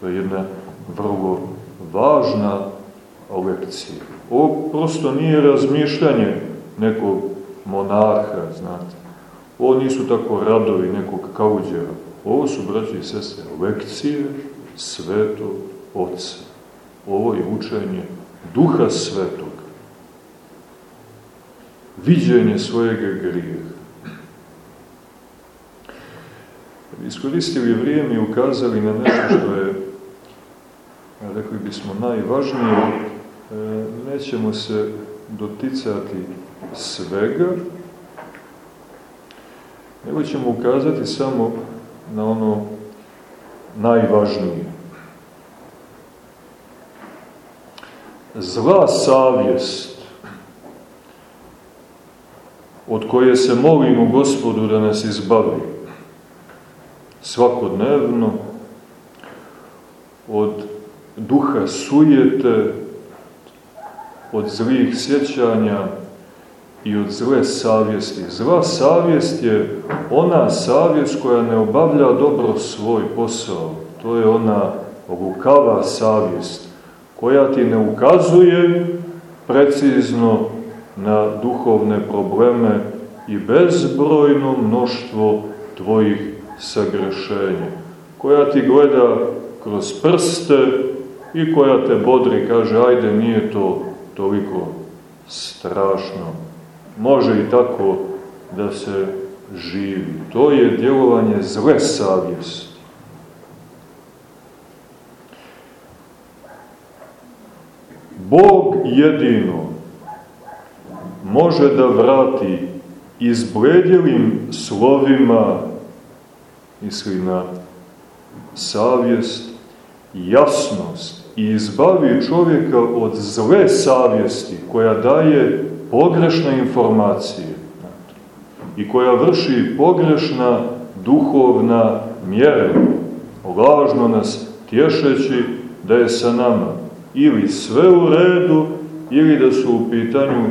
To je jedna vrlo važna lekcija. Ovo prosto nije razmišljanje nekog monarha, znate. Ovo nisu tako radovi nekog kauđera. Ovo su, braći i sestre, lekcije svetog Otca. Ovo je učenje Duha Svetog. Viđenje svojega grijeha. Iskoristili vrijeme i ukazali na nešto što je, rekli bismo, najvažnije, e, nećemo se doticati svega, nego ćemo ukazati samo na ono najvažnije. Zla savjest od koje se molimo gospodu da nas izbavi svakodnevno, od duha sujete, od zlih sjećanja i od zle savjesti. Zla savjest je ona savjest koja ne obavlja dobro svoj posao. To je ona lukava savjest koja ti ne ukazuje precizno na duhovne probleme i bezbrojno mnoštvo tvojih sagrešenja, koja ti gleda kroz prste i koja te bodri, kaže, ajde, nije to toliko strašno. Može i tako da se živi. To je djelovanje zle savjesti. Bog jedino može da vrati izbledjelim slovima, misli na savjest, jasnost i izbavi čovjeka od zle savjesti koja daje pogrešne informacije i koja vrši pogrešna duhovna mjera, lažno nas tješeći da je sa nama ili sve u redu, ili da su u pitanju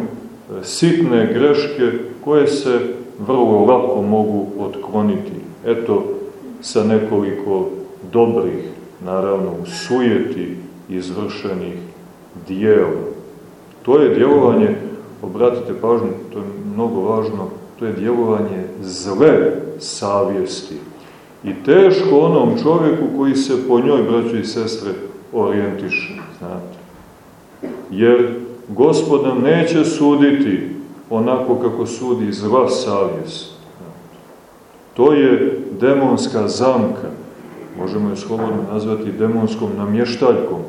sitne greške koje se vrlo lako mogu otkloniti. Eto, sa nekoliko dobrih, naravno, sujeti izvršenih dijela. To je djelovanje, obratite pažnju, to je mnogo važno, to je djelovanje zle savjesti. I teško onom čovjeku koji se po njoj, braćo i sestre, orijentiše, znate. Jer Gospod nam neće suditi onako kako sudi zla savjest. To je demonska zamka, možemo je slobodno nazvati demonskom namještaljkom.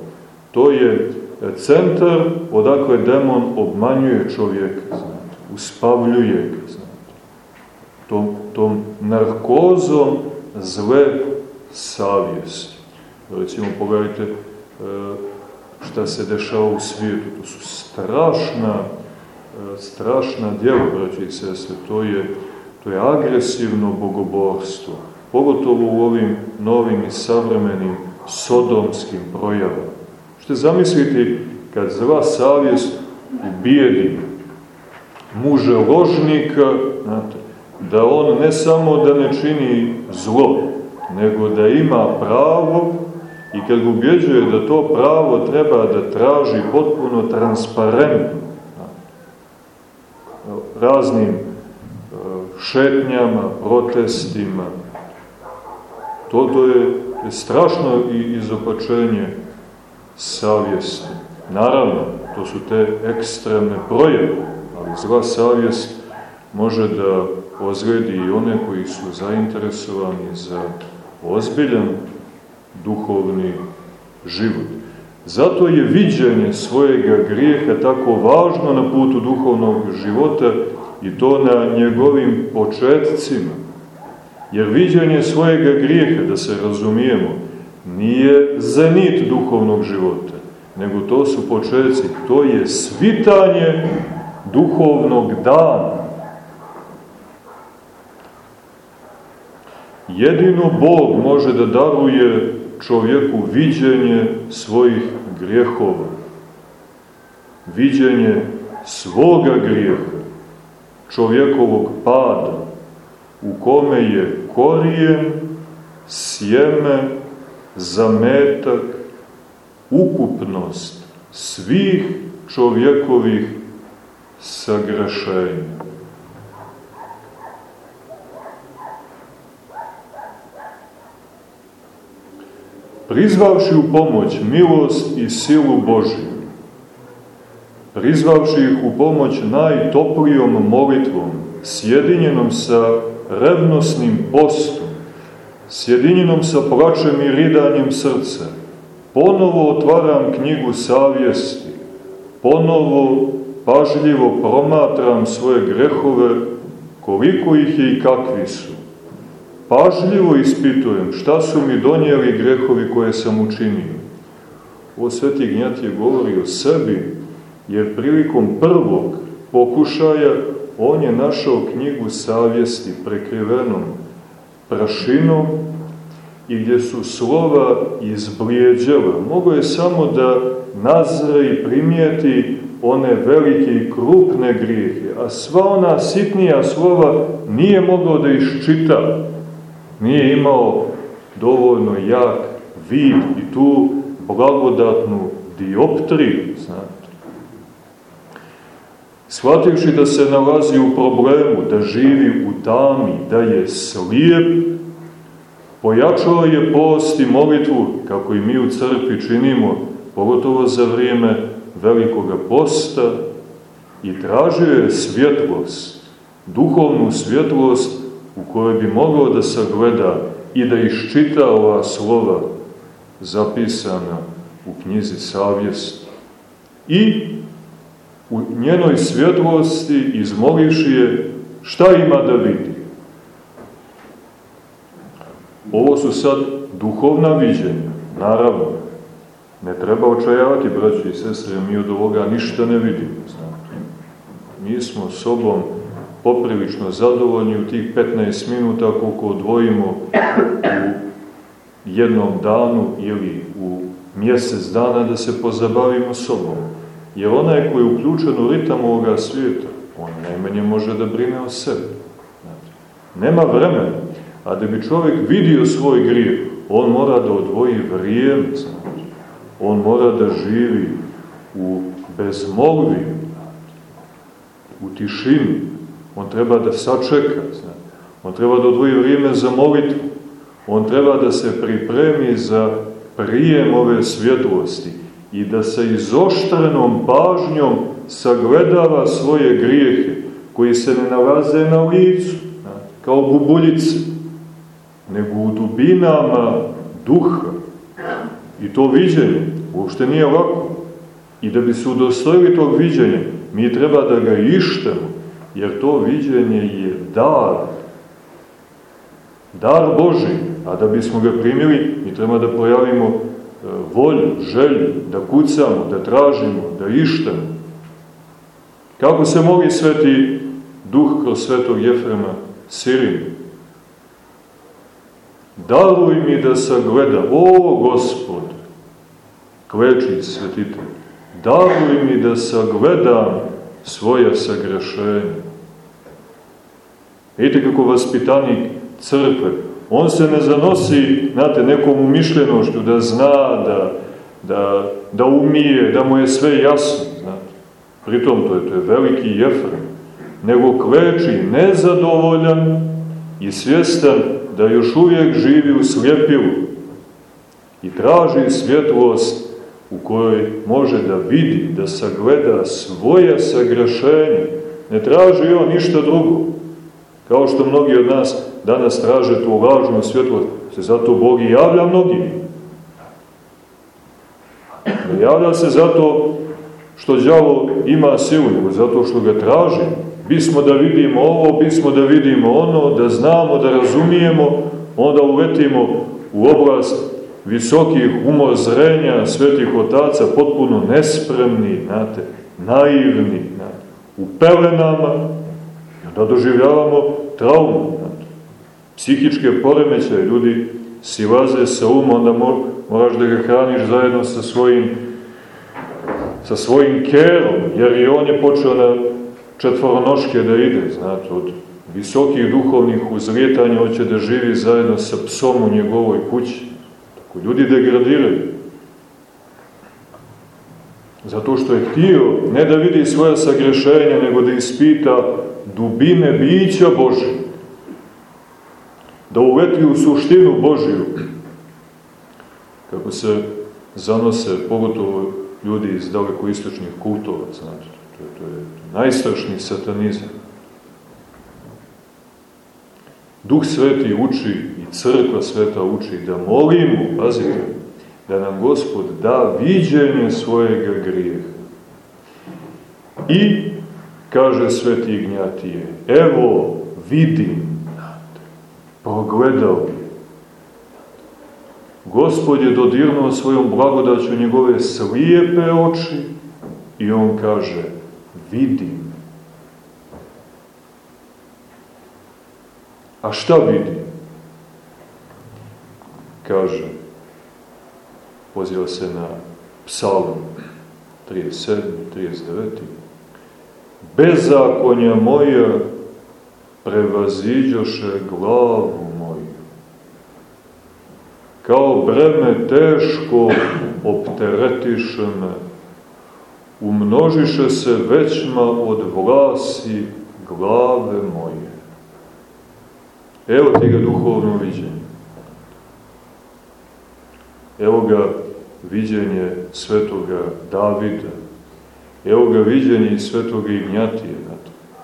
To je centar odakle demon obmanjuje čovjeka, znate, uspavljuje ga, znate, tom, tom narkozom zle savjesti. Recimo, pogledajte e, šta se dešava u svijetu. To su strašna, e, strašna djela, braći i sestre. To je, to je agresivno bogoborstvo. Pogotovo u ovim novim i savremenim sodomskim projavama. Što zamisliti kad zla savjest ubijedi muže ložnika, znate, da on ne samo da ne čini zlo, nego da ima pravo i kad ga ubjeđuje da to pravo treba da traži potpuno transparentno, raznim e, šetnjama, protestima, to, to je, strašno i izopačenje savjesti. Naravno, to su te ekstremne projeve, ali zla savjest može da ozredi i one koji su zainteresovani za ozbiljan duhovni život. Zato je viđenje svojega grijeha tako važno na putu duhovnog života i to na njegovim početcima. Jer viđenje svojega grijeha, da se razumijemo, nije zenit duhovnog života, nego to su početci, to je svitanje duhovnog dana. Jedino Bog može da daruje čovjeku viđenje svojih grijehova, viđenje svoga grijeha, čovjekovog pada, u kome je korijen, sjeme, zametak, ukupnost svih čovjekovih sagrešenja. Prizvavši u pomoć milost i silu Božiju, prizvavši ih u pomoć najtoplijom molitvom, sjedinjenom sa revnosnim postom, sjedinjenom sa plačem i ridanjem srca, ponovo otvaram knjigu savjesti, ponovo pažljivo promatram svoje grehove, koliko ih je i kakvi su. Pažljivo ispitujem šta su mi donijeli grehovi koje sam učinio. Ovo sveti gnjat je govori o sebi, jer prilikom prvog pokušaja on je našao knjigu savjesti prekrivenom prašinom i gdje su slova izblijeđala. Mogo je samo da nazre i primijeti one velike i krupne grijehe, a sva ona sitnija slova nije mogao da iščita. Nije imao dovoljno jak vid i tu blagodatnu dioptriju, znate. Shvativši da se nalazi u problemu, da živi u tami, da je slijep, pojačao je post i molitvu, kako i mi u crkvi činimo, pogotovo za vrijeme velikoga posta, i tražio je svjetlost, duhovnu svjetlost u kojoj bi mogao da sagleda i da iščita ova slova zapisana u knjizi savjesti. I u njenoj svjetlosti izmoliši je šta ima da vidi. Ovo su sad duhovna viđenja, naravno. Ne treba očajavati, braći i sestre, mi od ovoga ništa ne vidimo. Znate. Mi smo sobom poprilično zadovoljni u tih 15 minuta koliko odvojimo u jednom danu ili u mjesec dana da se pozabavimo sobom. Jer onaj koji je uključen u ritam ovoga svijeta, on najmanje može da brine o sebi. Nema vremena. A da bi čovjek vidio svoj grijeh, on mora da odvoji vrijeme. On mora da živi u bezmolvi, u tišini. On treba da sačeka. Znači. On treba da odvoji vrijeme za molitvu. On treba da se pripremi za prijem ove svjetlosti i da se izoštrenom pažnjom sagledava svoje grijehe koji se ne nalaze na licu, kao bubuljice, nego u dubinama duha. I to viđenje uopšte nije lako. I da bi se udostojili tog viđenja, mi treba da ga ištemo, jer to viđenje je dar. Dar Boži, a da bismo ga primili, mi treba da projavimo e, volju, želju, da kucamo, da tražimo, da ištemo. Kako se moli sveti duh kroz svetog Jefrema Sirin? Daruj mi da sagledam, o Gospod, kleči svetitelj, daruj mi da sagledam svoje sagrešenje. Vidite kako vaspitanik crkve, on se ne zanosi, znate, nekom umišljenošću da zna, da, da, da umije, da mu je sve jasno, znate. Pritom to je, to je veliki jefrem, nego kleči nezadovoljan i svjestan da još uvijek živi u slijepilu i traži svjetlost u kojoj može da vidi, da sagleda svoje sagrešenje. Ne traži on ništa drugo. Kao što mnogi od nas danas traže tu lažnu svjetlost, se zato Bog i javlja mnogim. Ne javlja se zato što đavo ima silu, nego zato što ga traži. Bismo da vidimo ovo, bismo da vidimo ono, da znamo, da razumijemo, onda uletimo u oblast visokih umozrenja svetih otaca, potpuno nespremni, znate, naivni, znate, u pelenama, onda doživljavamo traumu, psihičke poremećaje, ljudi silaze sa uma, onda moraš da ga hraniš zajedno sa svojim sa svojim kerom, jer i on je počeo na četvoronoške da ide, znate, od visokih duhovnih uzrijetanja hoće da živi zajedno sa psom u njegovoj kući. Tako ljudi degradiraju. Zato što je htio ne da vidi svoje sagrešenja, nego da ispita dubine bića Bože. Da uveti u suštinu Božiju. Kako se zanose, pogotovo ljudi iz daleko istočnih kultova, znači, to je, to je najstrašniji satanizam. Duh Sveti uči i Crkva Sveta uči da molimo, pazite, da nam Gospod da viđenje svojega grijeha. I, kaže Sveti Ignjatije, evo vidim, progledao je. Gospod je dodirnuo svojom blagodaću njegove slijepe oči i on kaže, vidim. A šta vidi? Kaže, poziva se na psalm 37. 39. Bezakonja moja prevaziđoše glavu moju. Kao breme teško opteretiše me, umnožiše se većma od vlasi glave moje. Evo ti ga duhovno viđenje. Evo ga viđenje svetoga Davida. Evo ga viđenje svetoga Ignjatije.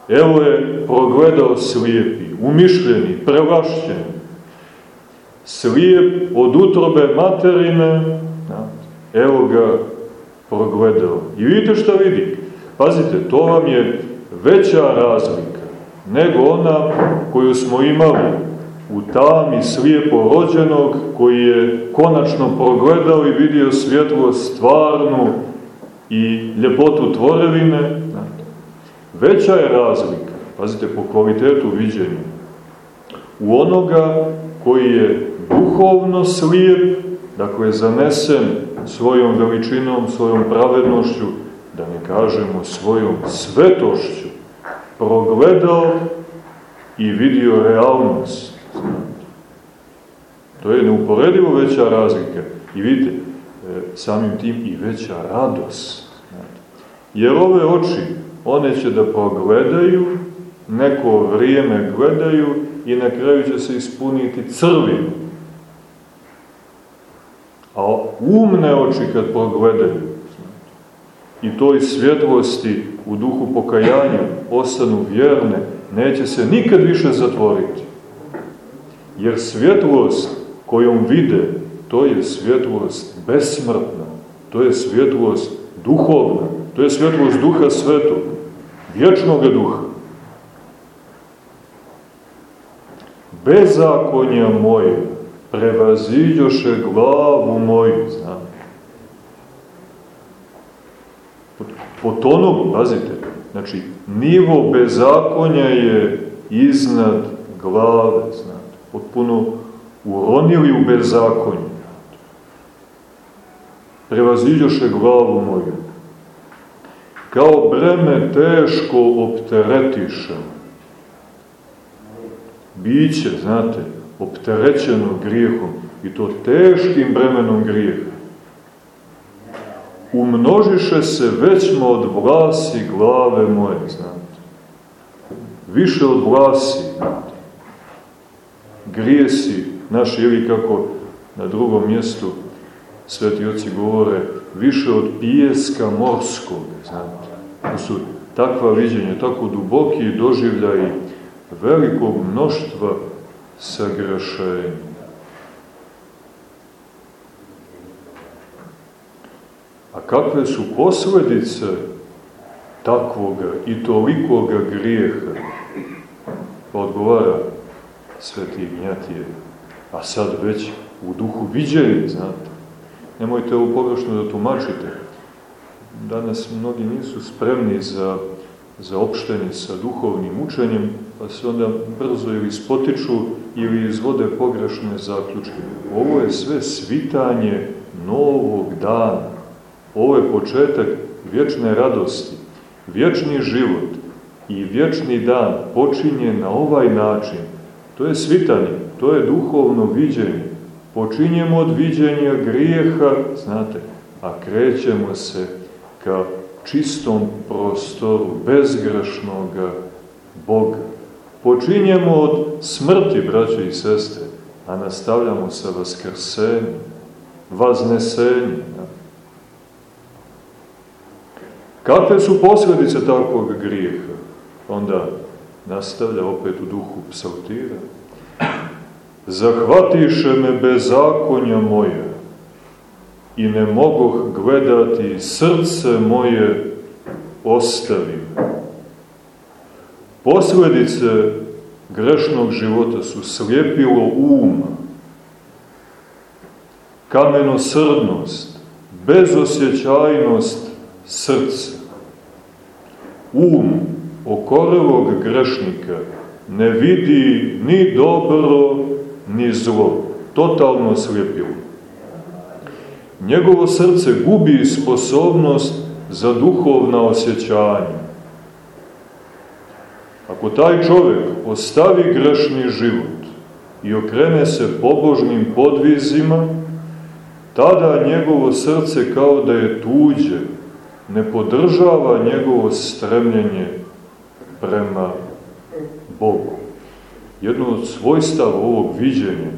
Evo je progledao slijepi, umišljeni, prevašćen. Slijep od utrobe materine, evo ga progledao. I vidite šta vidi. Pazite, to vam je veća razlika nego ona koju smo imali u tami slijepo rođenog, koji je konačno progledao i vidio svjetlo stvarnu i ljepotu tvorevine, veća je razlika, pazite, po kvalitetu viđenja, u onoga koji je duhovno slijep, dakle zanesen svojom veličinom, svojom pravednošću, da ne kažemo svojom svetošću, progledao i vidio realnost. To je neuporedivo veća razlika. I vidite, samim tim i veća radost. Jer ove oči, one će da progledaju, neko vrijeme gledaju i na kraju će se ispuniti crvinu. A umne oči kad progledaju, i toj svjetlosti u duhu pokajanja ostanu vjerne, neće se nikad više zatvoriti. Jer svjetlost kojom vide, to je svjetlost besmrtna, to je svjetlost duhovna, to je svjetlost duha svetog, vječnog duha. Bezakonja moje prevaziđoše glavu moju, znam. Potonuo, pazite, znači, nivo bezakonja je iznad glave, znate, potpuno uronili u bezakonje. Prevaziđoše glavu moju. Kao breme teško opteretiše. Biće, znate, opterećeno grijehom i to teškim bremenom grijeha. Umnožiše se većmo od vlasi glave moje, znate. Više od vlasi, znate. Grijesi naši, ili kako na drugom mjestu sveti oci govore, više od pijeska morskog, znate. To su takva viđenja, tako duboki doživljaji velikog mnoštva sagrešenja. A kakve su posledice takvoga i tolikoga grijeha? Pa odgovara sveti Ignjatije, a sad već u duhu viđenja, znate. Nemojte ovo pogrešno da tumačite. Danas mnogi nisu spremni za, za opštenje sa duhovnim učenjem, pa se onda brzo ili spotiču ili izvode pogrešne zaključke. Ovo je sve svitanje novog dana. Ovo je početak vječne radosti. Vječni život i vječni dan počinje na ovaj način. To je svitanje, to je duhovno viđenje. Počinjemo od viđenja grijeha, znate, a krećemo se ka čistom prostoru bezgrešnog Boga. Počinjemo od smrti, braće i sestre, a nastavljamo sa vaskrsenjem, vaznesenjem. Da? Kakve su posljedice takvog grijeha? Onda nastavlja opet u duhu psaltira. Zahvatiše me bezakonja moje i ne mogoh gledati srce moje ostavim. Posledice grešnog života su slijepilo uma, kamenosrdnost, bezosjećajnost srca. Um okorelog grešnika ne vidi ni dobro, ni zlo, totalno slijepilo. Njegovo srce gubi sposobnost za duhovna osjećanja. Ako taj čovjek ostavi grešni život i okrene se pobožnim podvizima, tada njegovo srce kao da je tuđe, ne podržava njegovo stremljenje prema Bogu. Jedno od svojstava ovog viđenja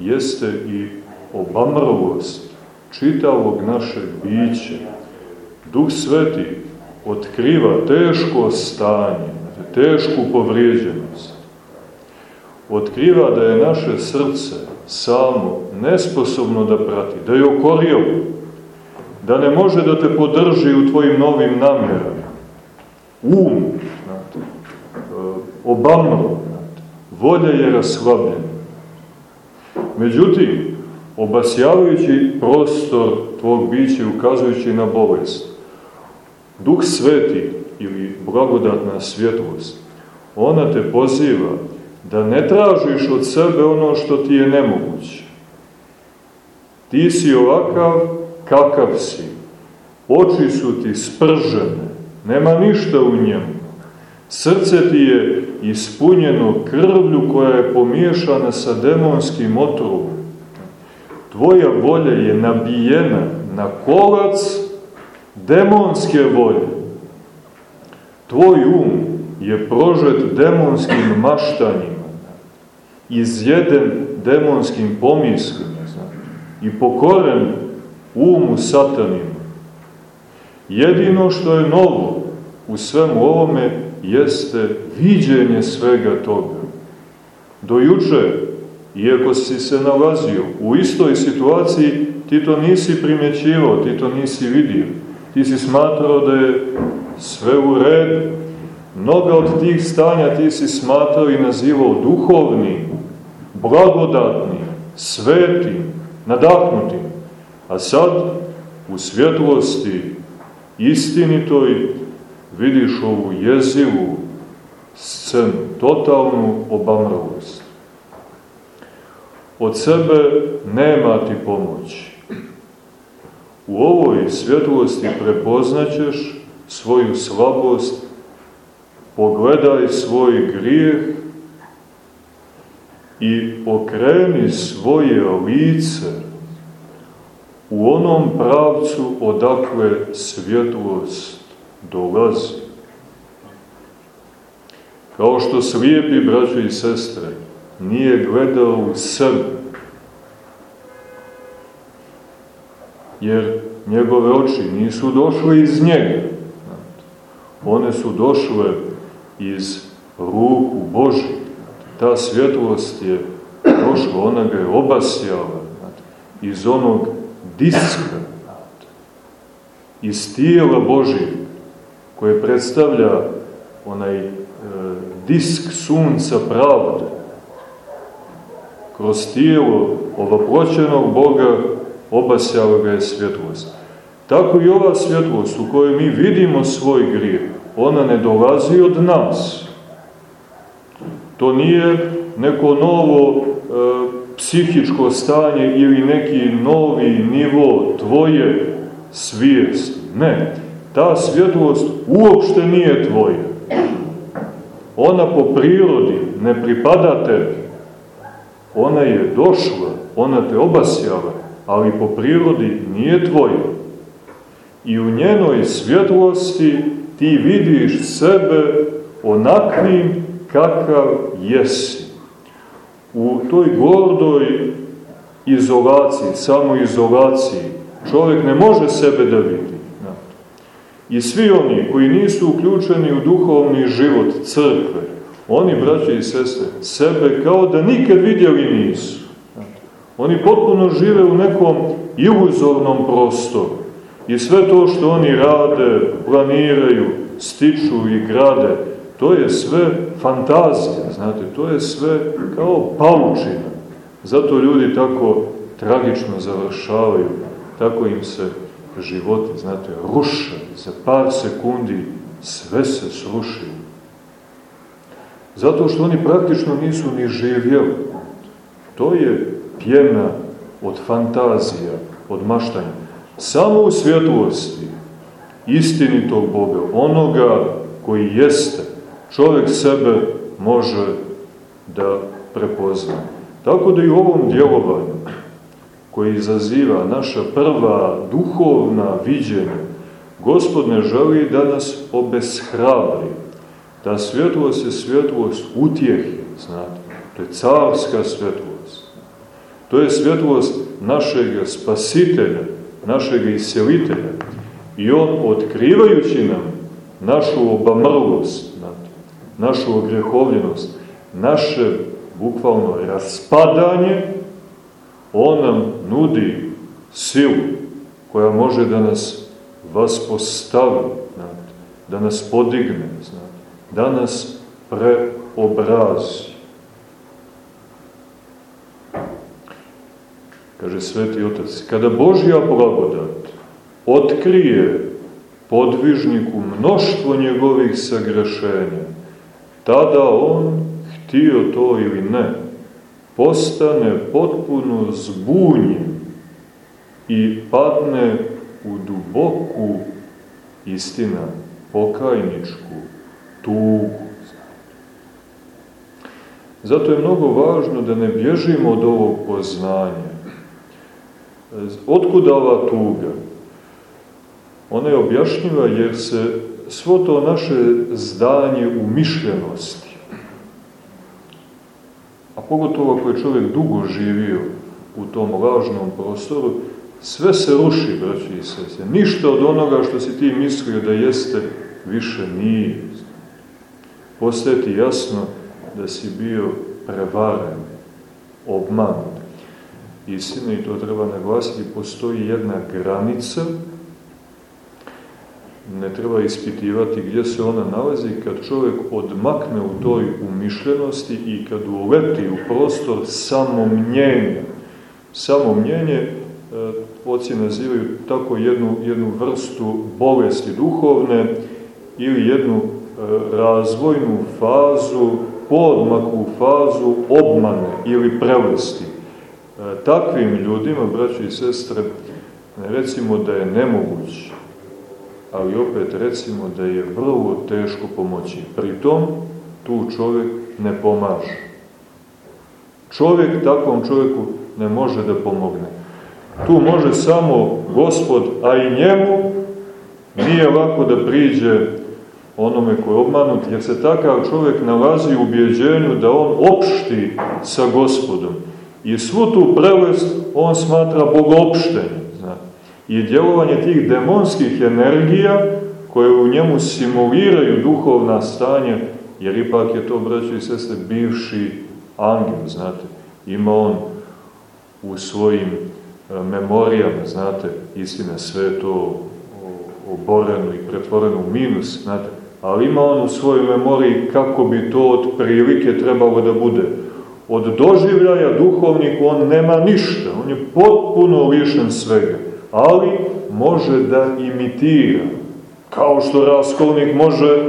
jeste i obamrlost čitavog našeg bića. Duh Sveti otkriva teško stanje, tešku povrijeđenost. Otkriva da je naše srce samo nesposobno da prati, da je okorio, da ne može da te podrži u tvojim novim namjerama. Um, znate, obamno, znate, volja je raslabljena. Međutim, obasjavajući prostor tvog bića i ukazujući na bolest, Duh Sveti ili blagodatna svjetlost, ona te poziva da ne tražiš od sebe ono što ti je nemoguće. Ti si ovakav, kakav si. Oči su ti spržene, nema ništa u njemu. Srce ti je ispunjeno krvlju koja je pomiješana sa demonskim otrovom. Tvoja volja je nabijena na kolac demonske volje. Tvoj um je prožet demonskim maštanjima, izjeden demonskim pomislima i pokoren umu satanima. Jedino što je novo u svemu ovome jeste viđenje svega toga. Do juče, iako si se nalazio u istoj situaciji, ti to nisi primjećivao, ti to nisi vidio. Ti si smatrao da je sve u redu. Mnoga od tih stanja ti si smatrao i nazivao duhovnim, blagodatnim, svetim, nadahnutim. A sad, u svjetlosti istinitoj, vidiš ovu jezivu scenu, totalnu obamrlost. Od sebe nema ti pomoći. U ovoj svjetlosti prepoznaćeš svoju slabost, pogledaj svoj grijeh i okreni svoje lice u onom pravcu odakle svjetlost dolazi. Kao što slijepi braćo i sestre nije gledao u sebe, jer njegove oči nisu došle iz njega. One su došle iz ruku Božju. Ta svjetlost je došla, ona ga je obasjala iz onog diska, iz tijela Božije, koje predstavlja onaj e, disk sunca pravde. Kroz tijelo ovoproćenog Boga obasjala ga je svjetlost. Tako i ova svjetlost u kojoj mi vidimo svoj grijeh, ona ne dolazi od nas. To nije neko novo e, psihičko stanje ili neki novi nivo tvoje svijesti. Ne, ta svjetlost uopšte nije tvoja. Ona po prirodi ne pripada tebi. Ona je došla, ona te obasjala, ali po prirodi nije tvoja. I u njenoj svjetlosti ti vidiš sebe onakvim kakav jesi. U toj gordoj izolaciji, samoizolaciji, čovjek ne može sebe da vidi. I svi oni koji nisu uključeni u duhovni život crkve, oni, braće i sestre, sebe kao da nikad vidjeli nisu. Oni potpuno žive u nekom iluzornom prostoru. I sve to što oni rade, planiraju, stiču i grade, to je sve fantazija, znate, to je sve kao paučina. Zato ljudi tako tragično završavaju, tako im se životi, znate, ruše, za par sekundi sve se sruši. Zato što oni praktično nisu ni živjeli. To je pjena od fantazija, od maštanja. Samo u svjetlosti istinitog Boga, onoga koji jeste, čovjek sebe može da prepozna. Tako da i u ovom djelovanju, koji izaziva naša prva duhovna viđenja, Gospod ne želi da nas obeshrabri. Ta svjetlost je svjetlost utjehe, znate. To je carska svjetlost. To je svjetlost našeg spasitelja, našeg iscelitelja. I on, otkrivajući nam našu obamrlost, našu ogrehovljenost, naše bukvalno raspadanje, on nam nudi silu koja može da nas vas postavi, da nas podigne, da nas preobrazi. Kaže Sveti Otac, kada Božja blagodat otkrije podvižniku mnoštvo njegovih sagrešenja, tada on, htio to ili ne, postane potpuno zbunjen i padne u duboku istina, pokajničku, tugu. Zato je mnogo važno da ne bježimo od ovog poznanja. Otkuda ova tuga? Ona je objašnjiva jer se svo to naše zdanje u mišljenosti, a pogotovo ako je čovjek dugo živio u tom lažnom prostoru, sve se ruši, braći i sese. Ništa od onoga što si ti mislio da jeste, više nije. Postaje ti jasno da si bio prevaren, obmanut. Istina, i to treba naglasiti, postoji jedna granica ne treba ispitivati gdje se ona nalazi kad čovjek odmakne u toj umišljenosti i kad uleti u prostor samomnjenja. Samomnjenje e, oci nazivaju tako jednu, jednu vrstu bolesti duhovne ili jednu e, razvojnu fazu, podmaku fazu obmane ili prelesti. E, takvim ljudima, braći i sestre, recimo da je nemoguće ali opet recimo da je vrlo teško pomoći. Pritom, tu čovjek ne pomaže. Čovjek takvom čovjeku ne može da pomogne. Tu može samo gospod, a i njemu nije lako da priđe onome koji je obmanut, jer se takav čovjek nalazi u ubjeđenju da on opšti sa gospodom. I svu tu prelest on smatra bogopštenjem i djelovanje tih demonskih energija koje u njemu simuliraju duhovna stanja, jer ipak je to, braćo i sestre, bivši angel, znate. Ima on u svojim e, memorijama, znate, istine, sve to oboreno i pretvoreno u minus, znate, ali ima on u svojoj memoriji kako bi to od prilike trebalo da bude. Od doživljaja duhovnik on nema ništa, on je potpuno lišen svega ali može da imitira. Kao što raskolnik može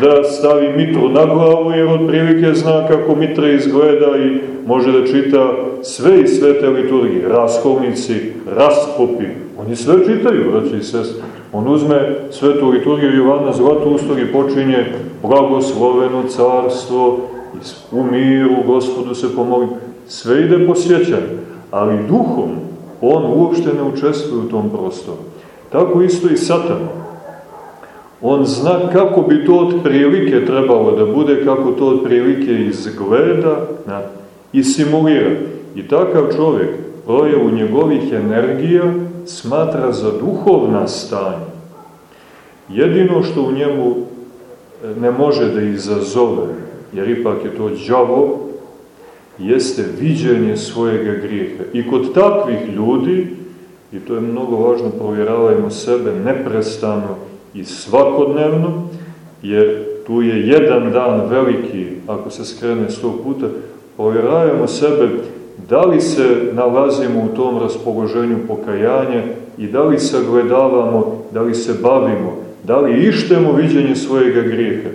da stavi mitru na glavu, jer od prilike zna kako mitra izgleda i može da čita sve i sve te liturgije. Raskolnici, raspopi, oni sve čitaju, braći i sestri. On uzme svetu liturgiju Jovana Zlatu ustor i počinje blagosloveno carstvo, u miru gospodu se pomoli. Sve ide posjećanje, ali duhom on uopšte ne učestvuje u tom prostoru. Tako isto i Satan. On zna kako bi to od prilike trebalo da bude, kako to od prilike izgleda na, i simulira. I takav čovjek projevu njegovih energija smatra za duhovna stanja. Jedino što u njemu e, ne može da izazove, jer ipak je to džavo, jeste viđenje svojega grijeha. I kod takvih ljudi, i to je mnogo važno, provjeravajmo sebe neprestano i svakodnevno, jer tu je jedan dan veliki, ako se skrene sto puta, provjeravajmo sebe da li se nalazimo u tom raspoloženju pokajanja i da li sagledavamo, da li se bavimo, da li ištemo viđenje svojega grijeha.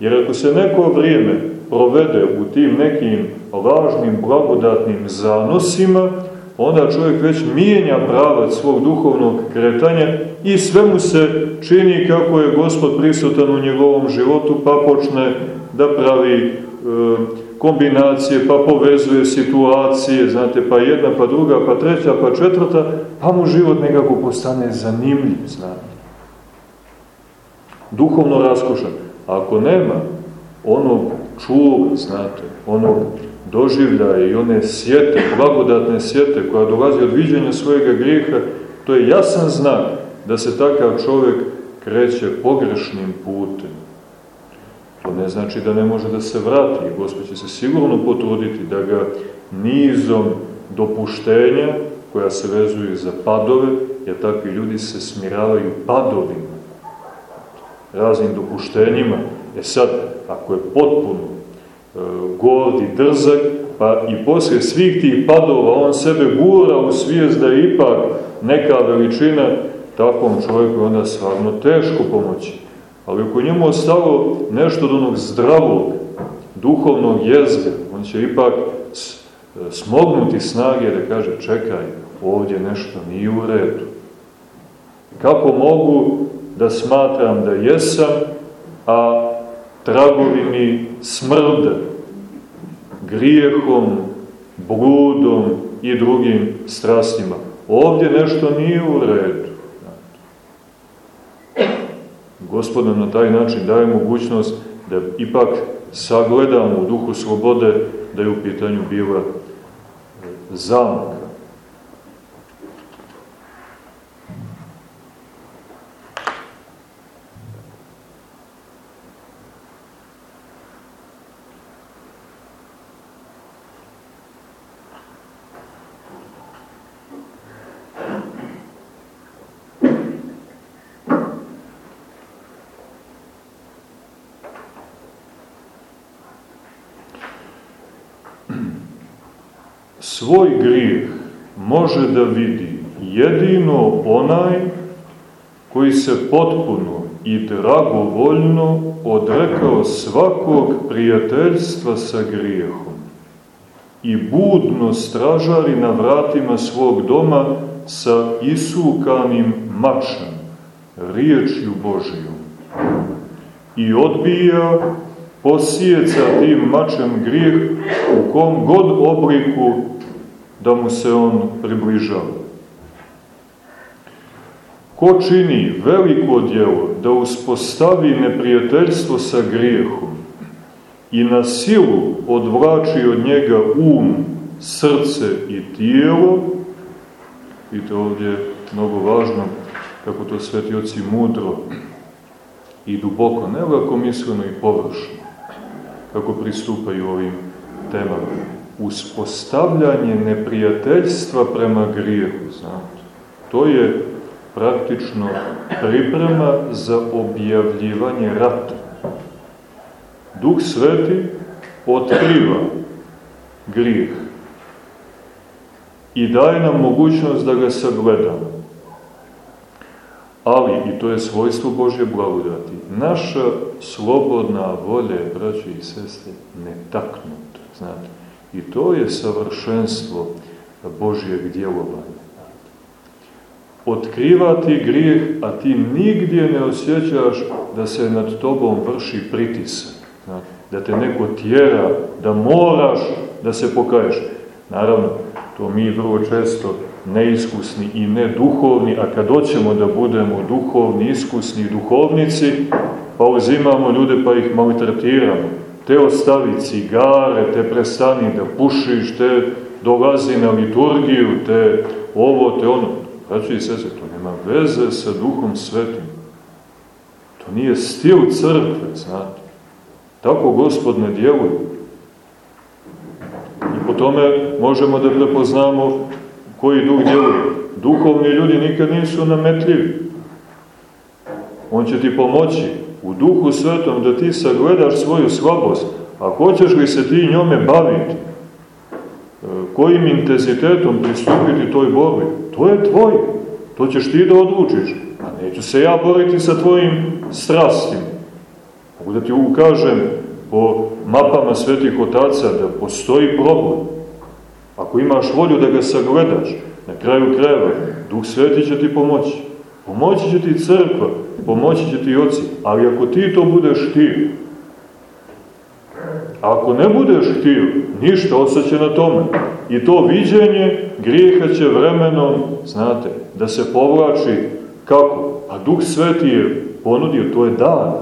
Jer ako se neko vrijeme provede u tim nekim lažnim, blagodatnim zanosima, onda čovjek već mijenja pravac svog duhovnog kretanja i sve mu se čini kako je gospod prisutan u njegovom životu, pa počne da pravi e, kombinacije, pa povezuje situacije, znate, pa jedna, pa druga, pa treća, pa četvrta, pa mu život nekako postane zanimljiv, znate. Duhovno raskošan. Ako nema onog čula, znate, onog doživljaja i one sjete, blagodatne sjete koja dolazi od viđenja svojega grijeha, to je jasan znak da se takav čovjek kreće pogrešnim putem. To ne znači da ne može da se vrati. Gospod će se sigurno potruditi da ga nizom dopuštenja, koja se vezuju za padove, jer takvi ljudi se smiravaju padovima, raznim dopuštenjima. E sad, ako je potpuno e, gord i drzak, pa i posle svih tih padova on sebe gura u svijest da je ipak neka veličina, takvom čovjeku onda stvarno teško pomoći. Ali ako njemu ostalo nešto od onog zdravog, duhovnog jezga, on će ipak smognuti snage da kaže čekaj, ovdje nešto nije u redu. Kako mogu da smatram da jesam, a tragovi mi smrde grijehom, bludom i drugim strastima. Ovdje nešto nije u redu. Gospod na taj način daje mogućnost da ipak sagledamo u duhu slobode da je u pitanju bila zamka. Svoj grijeh može da vidi jedino onaj koji se potpuno i dragovoljno odrekao svakog prijateljstva sa grijehom i budno stražari na vratima svog doma sa isukanim mačem, riječju Božijom, i odbija posijeca tim mačem grijeh u kom god obliku da mu se on približava. Ko čini veliko djelo da uspostavi neprijateljstvo sa grijehom i na silu odvlači od njega um, srce i tijelo, to ovdje je mnogo važno, kako to sveti oci mudro i duboko, ne misleno i površno, kako pristupaju ovim temama uspostavljanje neprijateljstva prema grijehu, znate. To je praktično priprema za objavljivanje rata. Duh Sveti otkriva grijeh i daje nam mogućnost da ga sagledamo. Ali, i to je svojstvo Božje blagodati, naša slobodna volja je, braći i sestre, netaknuta, znate. I to je savršenstvo Božijeg djelovanja. Otkrivati grijeh, a ti nigdje ne osjećaš da se nad tobom vrši pritisak. Da te neko tjera, da moraš da se pokaješ. Naravno, to mi vrlo često neiskusni i neduhovni, a kad hoćemo da budemo duhovni, iskusni duhovnici, pa uzimamo ljude pa ih maltretiramo te ostavi cigare, te prestani da pušiš, te dolazi na liturgiju, te ovo, te ono. Braći i sese, to nema veze sa duhom svetim. To nije stil crkve, znate. Tako gospod ne djeluje. I po tome možemo da prepoznamo koji duh djeluje. Duhovni ljudi nikad nisu nametljivi. On će ti pomoći u duhu svetom da ti sagledaš svoju slabost, a hoćeš li se ti njome baviti, e, kojim intenzitetom pristupiti toj borbi, to je tvoj, to ćeš ti da odlučiš, a neću se ja boriti sa tvojim strastima. Mogu da ti ukažem po mapama svetih otaca da postoji problem. Ako imaš volju da ga sagledaš, na kraju krajeva, Duh Sveti će ti pomoći. Pomoći će ti crkva, pomoći će ti oci, ali ako ti to budeš htio, ako ne budeš htio, ništa ostaće na tome. I to viđenje grijeha će vremenom, znate, da se povlači kako? A Duh Sveti je ponudio, to je dan,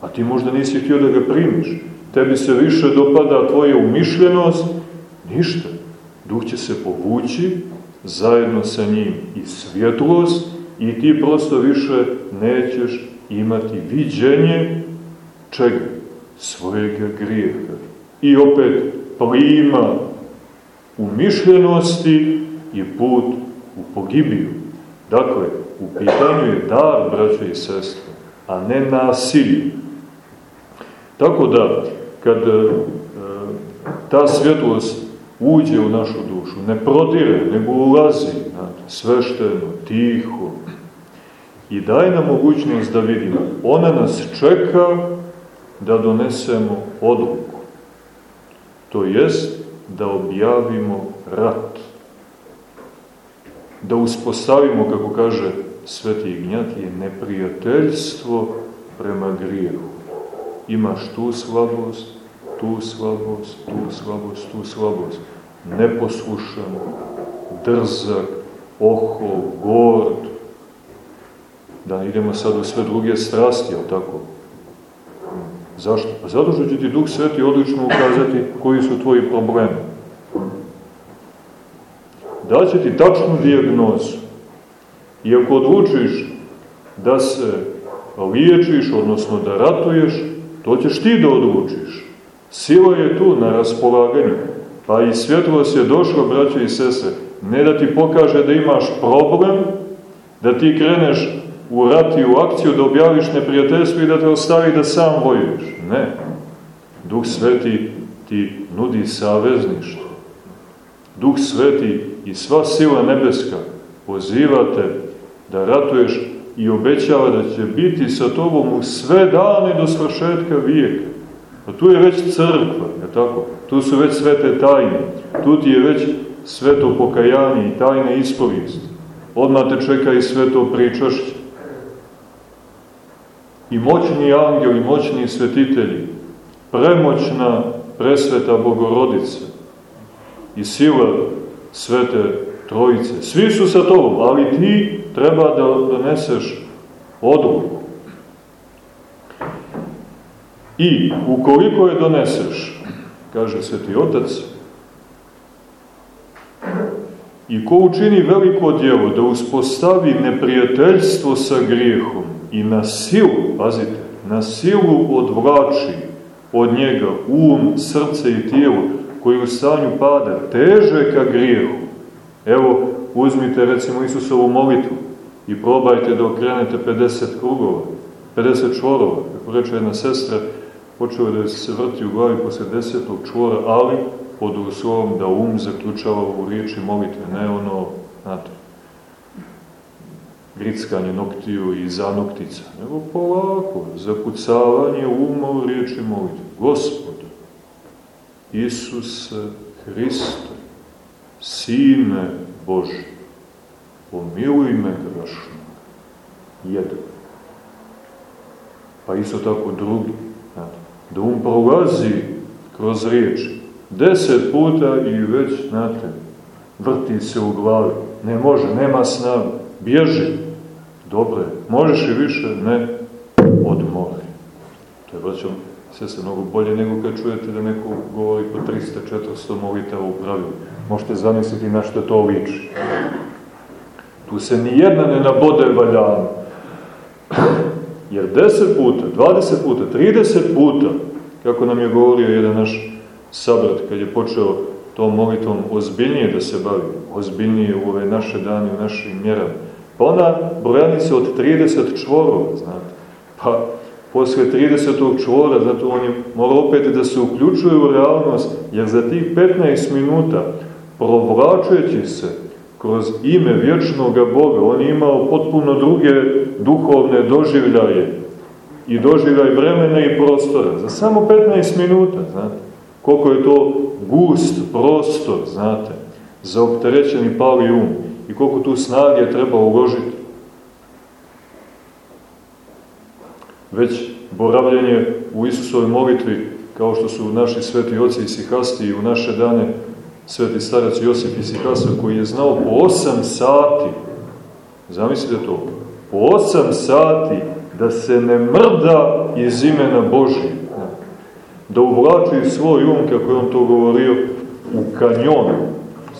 a ti možda nisi htio da ga primiš. Tebi se više dopada tvoja umišljenost, ništa. Duh će se povući, zajedno sa njim i svjetlost, i ti prosto više nećeš imati viđenje čega? Svojega grijeha. I opet plima u mišljenosti i put u pogibiju. Dakle, u pitanju je dar, braće i sestre, a ne nasilje. Tako da, kad e, ta svjetlost uđe u našu dušu, ne prodire, nego ulazi, znate, svešteno, tiho, i daje nam mogućnost da vidimo. Ona nas čeka da donesemo odluku. To jest da objavimo rat. da uspostavimo, kako kaže sveti Ignjatije, neprijateljstvo prema grijehu. Imaš tu slabost, tu slabost, tu slabost, tu slabost. Neposlušan, drzak, ohol, gord. Da idemo sad u sve druge strasti, ali tako? Zašto? Pa zato što će ti Duh Sveti odlično ukazati koji su tvoji problemi. Daće ti tačnu dijagnozu. I ako odlučiš da se liječiš, odnosno da ratuješ, to ćeš ti da odlučiš. Sila je tu na raspolaganju. Pa i svjetlost je došla, braće i sese, ne da ti pokaže da imaš problem, da ti kreneš u rat i u akciju, da objaviš neprijateljstvo i da te ostavi da sam vojuješ. Ne. Duh Sveti ti nudi savezništvo. Duh Sveti i sva sila nebeska pozivate da ratuješ i obećava da će biti sa tobom u sve dane do svršetka vijeka. A tu je već crkva, je tako? Tu su već svete tajne. Tu ti je već sveto pokajanje i tajna ispovijest. Odmah te čeka i sveto pričašće. I moćni angeli, moćni svetitelji, premoćna presveta Bogorodica i sila svete Trojice. Svi su sa tobom, ali ti treba da doneseš odluku. I ukoliko je doneseš, kaže Sveti Otac, i ko učini veliko djelo da uspostavi neprijateljstvo sa grijehom i na silu, pazite, na silu odvlači od njega um, srce i tijelo, koji u stanju pada, teže ka grijehu. Evo, uzmite recimo Isusovu molitvu i probajte da okrenete 50 krugova, 50 čvorova, kako reče jedna sestra, počeo da se vrti u glavi posle desetog čvora, ali pod uslovom da um zaključava u riječi molitve, ne ono, znate, grickanje noktiju i zanoktica, nego polako, zakucavanje uma u riječi molitve. Gospod, Isuse Hriste, Sine Boži, pomiluj me grašno. Jedan. Pa isto tako drugi. Da um prolazi kroz riječi. Deset puta i već, znate, vrti se u glavi. Ne može, nema snaga. Bježi. Dobre, možeš i više, ne, odmori. To je, braćom, sve se mnogo bolje nego kad čujete da neko govori po 300-400 molitava u pravilu. Možete zamisliti na što to liči. Tu se ni jedna ne nabode valjano. Jer 10 puta, 20 puta, 30 puta, kako nam je govorio jedan naš sabrat kad je počeo tom molitvom ozbiljnije da se bavi, ozbiljnije u ove naše dane, u našim mjerama. Pa ona brojanica od 30 čvorova, znate. Pa posle 30. čvora, zato on je mora opet da se uključuje u realnost, jer za tih 15 minuta, provlačujući se kroz ime vječnog Boga, on je imao potpuno druge duhovne doživljaje i doživljaj vremena i prostora. Za samo 15 minuta, znate, koliko je to gust prostor, znate, za opterećeni pali um i koliko tu snage treba uložiti. već boravljanje u Isusovoj molitvi, kao što su naši sveti oci i sihasti i u naše dane sveti starac Josip i Sihasa, koji je znao po osam sati, zamislite to, po osam sati da se ne mrda iz imena Božije, da uvlači svoj um, kako je on to govorio, u kanjon,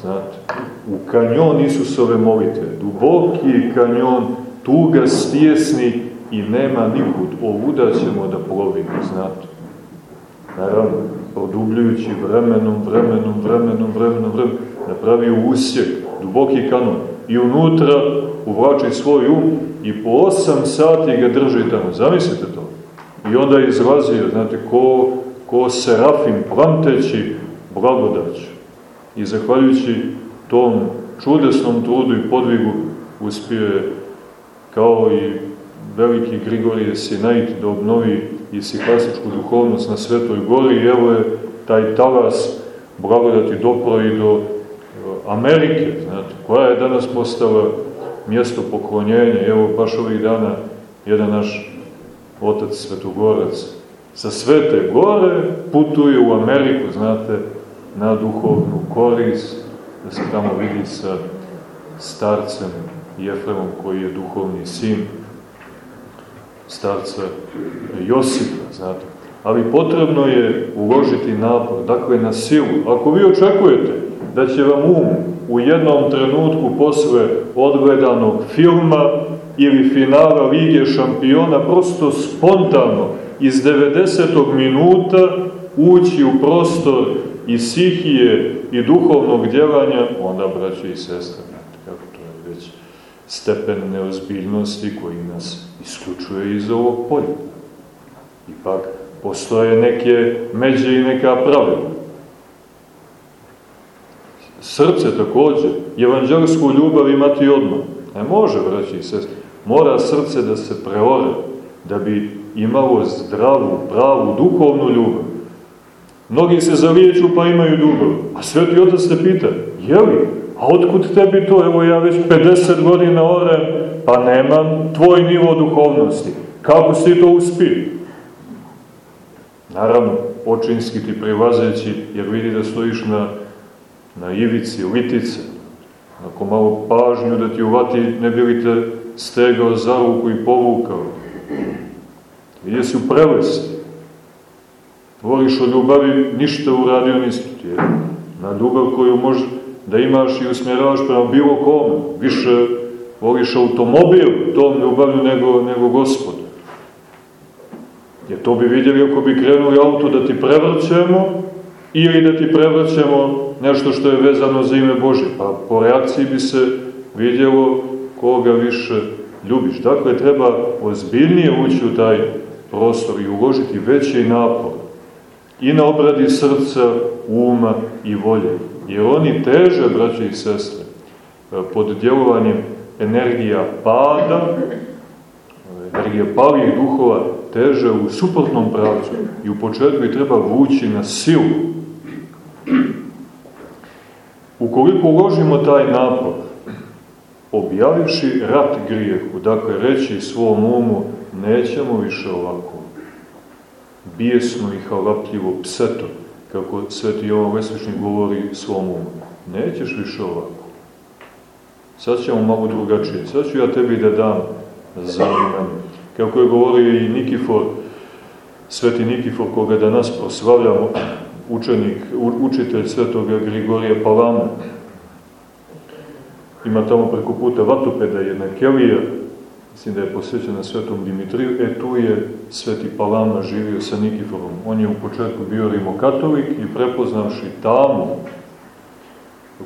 znate, u kanjon Isusove molitve, duboki kanjon, tuga stjesni, i nema nikud, ovuda ćemo da plovimo, znate. Naravno, produbljujući vremenom, vremenom, vremenom, vremenom, vremenom, napravio usjek, duboki kanon, i unutra uvlači svoj um i po osam sati ga drži tamo. Zamislite to. I onda izlazi, znate, ko, ko serafim plamteći blagodaću. I zahvaljujući tom čudesnom trudu i podvigu uspije kao i veliki Grigorije Sinait da obnovi i sihasičku duhovnost na Svetoj gori i evo je taj talas blagodati dopro do Amerike, znate, koja je danas postala mjesto poklonjenja. Evo, baš ovih dana, jedan naš otac Svetogorac sa Svete Gore putuje u Ameriku, znate, na duhovnu koris, da se tamo vidi sa starcem Jefremom koji je duhovni sin starca Josipa, znate. Ali potrebno je uložiti napor, dakle na silu. Ako vi očekujete da će vam um u jednom trenutku posle odgledanog filma ili finala Lige šampiona prosto spontano iz 90. minuta ući u prostor i sihije i duhovnog djelanja, onda, braće i sestre, kako to je već stepen neozbiljnosti koji nas isključuje iz ovog polja. Ipak, postoje neke međe i neka pravila. Srce takođe, evanđelsku ljubav imati odmah. Ne može, braći i sestre. Mora srce da se preore, da bi imalo zdravu, pravu, duhovnu ljubav. Mnogi se zaliječu pa imaju ljubav. A sveti otac te pita, je li? A otkud tebi to? Evo ja već 50 godina orem, pa nemam tvoj nivo duhovnosti. Kako si to uspio? Naravno, očinski ti prilazeći, jer vidi da stojiš na, na ivici, litice, ako malo pažnju da ti uvati, ne bi li te stegao za ruku i povukao. Vidi si u prelesti. Voliš o ljubavi, ništa uradio nisi ti. Na ljubav koju može da imaš i usmjeravaš prema bilo kome. Više voliš automobil tom ljubavlju nego, nego gospod. Jer to bi vidjeli ako bi krenuli auto da ti prevrćemo ili da ti prevrćemo nešto što je vezano za ime Bože. Pa po reakciji bi se vidjelo koga više ljubiš. Dakle, treba ozbiljnije ući u taj prostor i uložiti veći napor i na obradi srca, uma i volje. Jer oni teže, braće i sestre, pod djelovanjem energija pada, energija palih duhova, teže u suprotnom pravcu i u početku i treba vući na silu. Ukoliko uložimo taj napor, objavivši rat grijehu, dakle reći svom umu, nećemo više ovako, bijesno i halapljivo pseto, kako sveti Jovan Vesličnik govori svom umu. Nećeš više ovako. Sad ćemo malo drugačije. Sad ću ja tebi da dam zanimanje. Kako je govorio i Nikifor, sveti Nikifor, koga danas proslavljamo, učenik, učitelj svetoga Grigorija Palama. Ima tamo preko puta Vatopeda jedna kelija, mislim da je posvećena svetom Dimitriju, e tu je sveti Palama živio sa Nikiforom. On je u početku bio rimokatolik i prepoznavši tamu,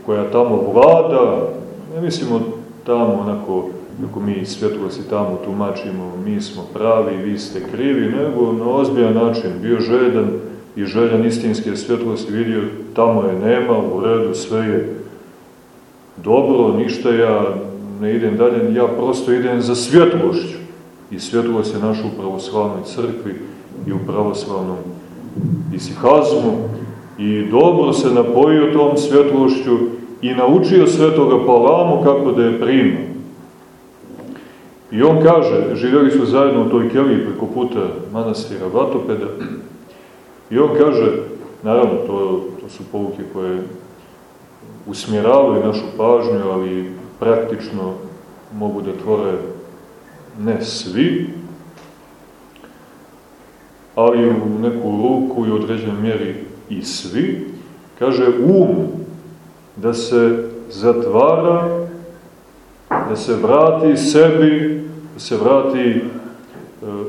koja tamo vlada, ne mislimo tamo onako, kako mi svjetlosti tamo tumačimo, mi smo pravi, vi ste krivi, nego na ozbiljan način bio žedan i željan istinske svjetlosti vidio, tamo je nema, u redu, sve je dobro, ništa ja ne idem dalje, ja prosto idem za svjetlošću. I svjetlost je naša u pravoslavnoj crkvi i u pravoslavnom isihazmu. I dobro se napojio tom svjetlošću i naučio svetoga Palamu kako da je prima. I on kaže, živjeli su zajedno u toj keliji preko puta manastira Vatopeda, i on kaže, naravno, to, to su pouke koje usmjeravaju našu pažnju, ali praktično mogu da tvore ne svi, ali u neku ruku i u određenoj mjeri i svi, kaže um da se zatvara, da se vrati sebi, da se vrati e,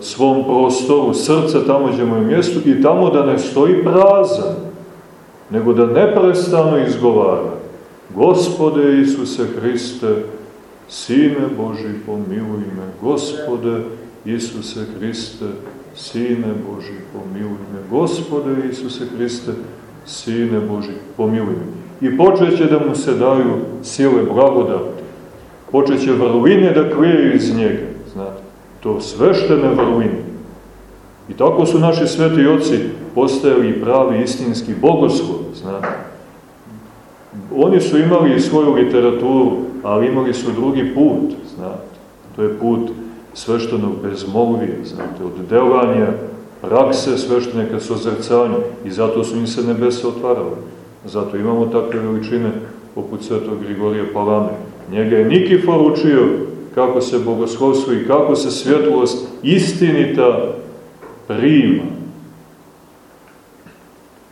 svom prostoru srca, tamo gdje mu je mjesto, i tamo da ne stoji prazan, nego da neprestano izgovara Gospode Isuse Hriste, Sine Boži, pomiluj me. Gospode Isuse Hriste, Sine Boži, pomiluj me. Gospode Isuse Hriste, Sine Boži, pomiluj me. I počeće da mu se daju sile blagodati. Počeće vrline da klijeju iz njega. Znate, to sveštene vrline. I tako su naši sveti oci postajali pravi istinski bogoslov, znate Oni su imali svoju literaturu, ali imali su drugi put, znate. To je put sveštenog bezmolvija, znate, od delanja, prakse sveštenika sa ozrcanjem. I zato su im se nebese otvarale. Zato imamo takve veličine poput svetog Grigorija Palame. Njega je Nikifor učio kako se bogoslovstvo i kako se svjetlost istinita prima.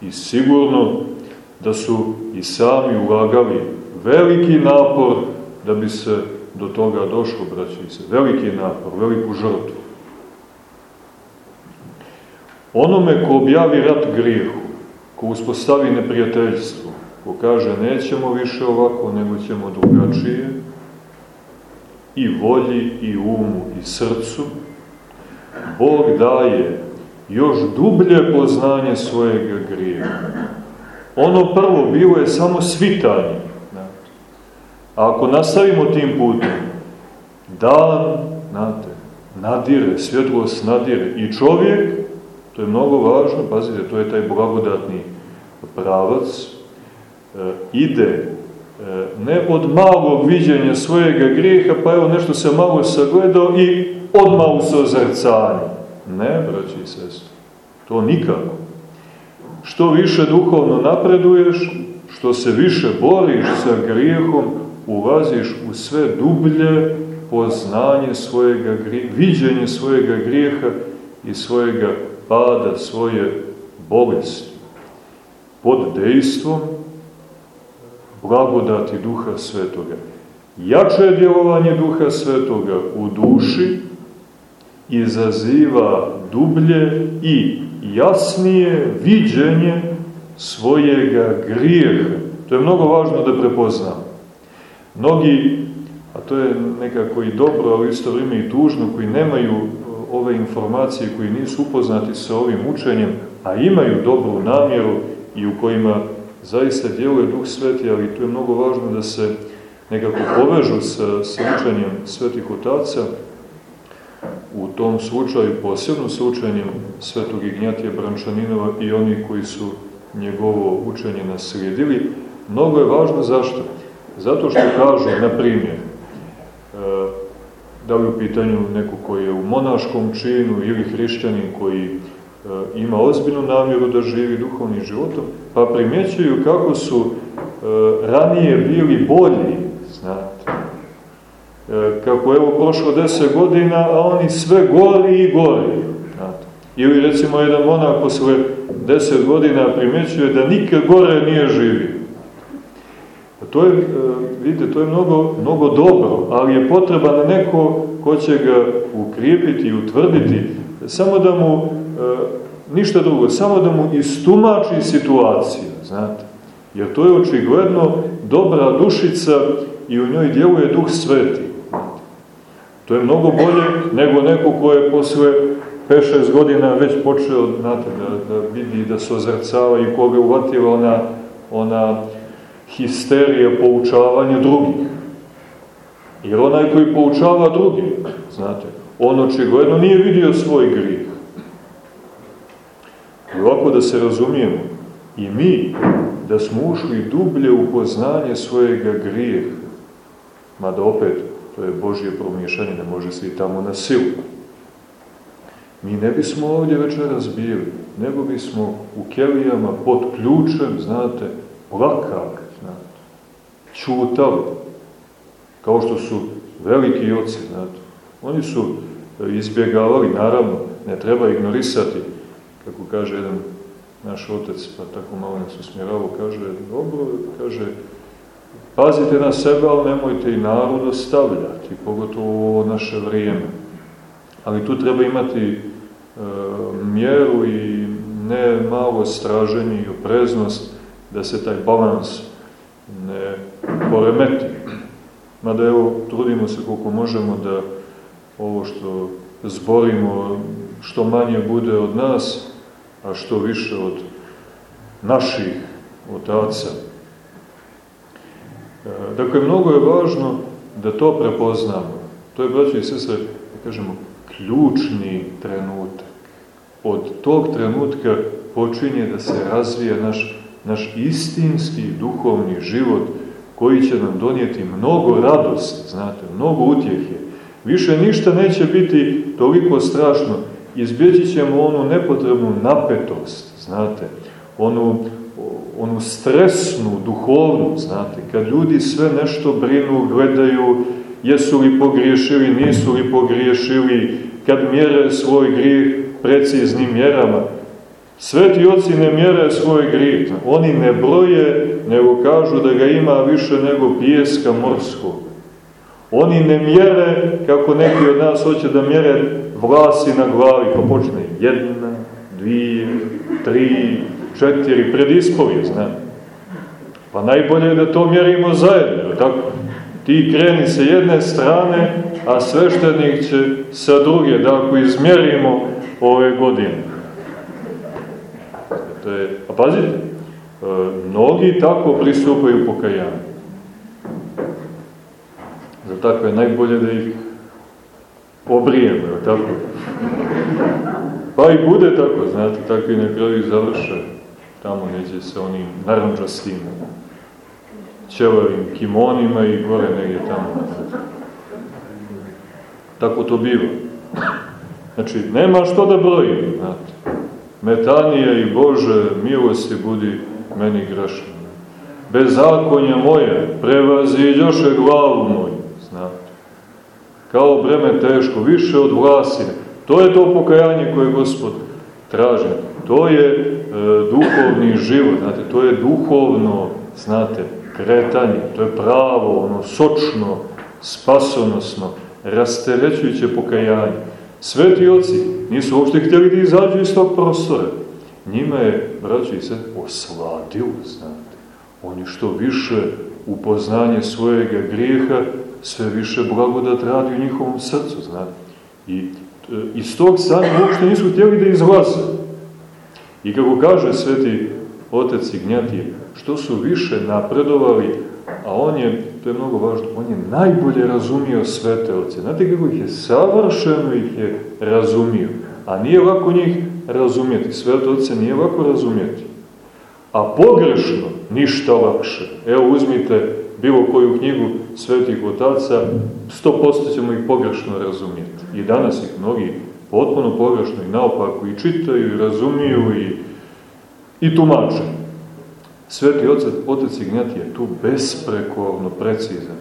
I sigurno da su i sami ulagali veliki napor da bi se do toga došlo, braći se. Veliki napor, veliku žrtvu. Onome ko objavi rat grijehu, ko uspostavi neprijateljstvo, ko kaže nećemo više ovako, nego ćemo drugačije, i volji, i umu, i srcu, Bog daje još dublje poznanje svojeg grija. Ono prvo bilo je samo svitanje. A ako nastavimo tim putem, dan, znate, nadire, svjetlost nadire. I čovjek, to je mnogo važno, pazite, to je taj blagodatni pravac, e, ide e, ne od malog viđenja svojega grijeha, pa evo nešto se malo sagledao i odmah u sozrcanju. Ne, braći i sestri, to nikako. Što više duhovno napreduješ, što se više boriš sa grijehom, ulaziš u sve dublje poznanje svojega grijeha, viđenje svojega grijeha i svojega pada, svoje bolesti. Pod dejstvom blagodati Duha Svetoga. Jače je djelovanje Duha Svetoga u duši, izaziva dublje i jasnije viđenje svojega grijeha. To je mnogo važno da prepoznamo. Mnogi, a to je nekako i dobro, ali isto vrijeme i tužno, koji nemaju ove informacije, koji nisu upoznati sa ovim učenjem, a imaju dobru namjeru i u kojima zaista djeluje Duh Sveti, ali to je mnogo važno da se nekako povežu sa, sa učenjem svetih otaca, u tom slučaju, posebno sa učenjem svetog Ignjatija Brančaninova i oni koji su njegovo učenje naslijedili, mnogo je važno zašto? Zato što kažu, na primjer, e, da li u pitanju neko koji je u monaškom činu ili hrišćanin koji e, ima ozbiljnu namjeru da živi duhovnim životom, pa primjećuju kako su e, ranije bili bolji, znate. Kako evo prošlo deset godina, a oni sve gori i gori. Znate. Ili recimo jedan monak posle deset godina primjećuje da nikad gore nije živio. To je, e, vidite, to je mnogo, mnogo dobro, ali je potreban neko ko će ga ukrijepiti i utvrditi, samo da mu, e, ništa drugo, samo da mu istumači situaciju, znate. Jer to je očigledno dobra dušica i u njoj djeluje duh sveti. To je mnogo bolje nego neko ko je posle 5-6 godina već počeo, znate, da, da vidi, da se ozrcava i koga uvatila ona, ona histerija poučavanja drugih. Jer onaj koji poučava drugih, znate, on očigledno nije vidio svoj grijeh. I ovako da se razumijemo, i mi, da smo ušli dublje u poznanje svojega grijeha, mada opet, to je Božje promješanje, ne može se i tamo na silu. Mi ne bismo ovdje večeras bili, nego bismo u kelijama pod ključem, znate, plakali, čutali, kao što su veliki oci, znate. Oni su izbjegavali, naravno, ne treba ignorisati, kako kaže jedan naš otec, pa tako malo nas usmjeravao, kaže, dobro, kaže, pazite na sebe, ali nemojte i narod ostavljati, pogotovo ovo naše vrijeme. Ali tu treba imati e, mjeru i ne malo straženje i opreznost da se taj balans ne poremeti. Mada evo, trudimo se koliko možemo da ovo što zborimo, što manje bude od nas, a što više od naših otaca. E, dakle, mnogo je važno da to prepoznamo. To je, braći i sestre, da kažemo, ključni trenutak. Od tog trenutka počinje da se razvija naš naš istinski duhovni život koji će nam donijeti mnogo radosti, znate, mnogo utjehe. Više ništa neće biti toliko strašno. Izbjeći ćemo onu nepotrebnu napetost, znate, onu, onu stresnu duhovnu, znate, kad ljudi sve nešto brinu, gledaju, jesu li pogriješili, nisu li pogriješili, kad mjere svoj grijeh preciznim mjerama. Sveti oci ne mjere svoj grijeh, oni ne broje, nego kažu da ga ima više nego pijeska morskog. Oni ne mjere, kako neki od nas hoće da mjere vlasi na glavi, pa počne jedna, dvije, tri, četiri, pred ispovije, znam. Pa najbolje je da to mjerimo zajedno, tako? Ti kreni sa jedne strane, a sveštenik će sa druge, da ako izmjerimo ove godine. To je, a pazite, e, mnogi tako pristupaju pokajanju. Za tako je najbolje da ih obrijemo, tako? Pa i bude tako, znate, tako i na kraju završe tamo neđe sa onim naranđastim ćelavim kimonima i gore negdje tamo. Tako to biva. Znači, nema što da brojim, znate. Metanija i Bože milosti budi meni grešno. Bez zakonja moje prevaziđoše glavu moju, znate. Kao breme teško, više od vlasine. To je to pokajanje koje Gospod traži. To je e, duhovni život, znate, to je duhovno, znate, kretanje, to je pravo, ono, sočno, spasonosno, rasterećujuće pokajanje. Sveti oci nisu uopšte htjeli da izađu iz tog prostora. Njima je, braći se, osladilo, znate. Oni što više upoznanje svojega grijeha, sve više blagodat radi u njihovom srcu, znate. I e, iz tog stanja uopšte nisu htjeli da izlaze. I kako kaže sveti otac Ignjatije, što su više napredovali, a on je, to je mnogo važno, on je najbolje razumio svete oce. Znate kako ih je savršeno ih je razumio. A nije lako njih razumjeti. Svete oce nije lako razumjeti. A pogrešno ništa lakše. Evo uzmite bilo koju knjigu svetih otaca, sto posto ćemo ih pogrešno razumjeti. I danas ih mnogi potpuno pogrešno i naopako i čitaju i razumiju i, i tumače. Sveti otac, otac Ignjati je tu besprekorno precizan,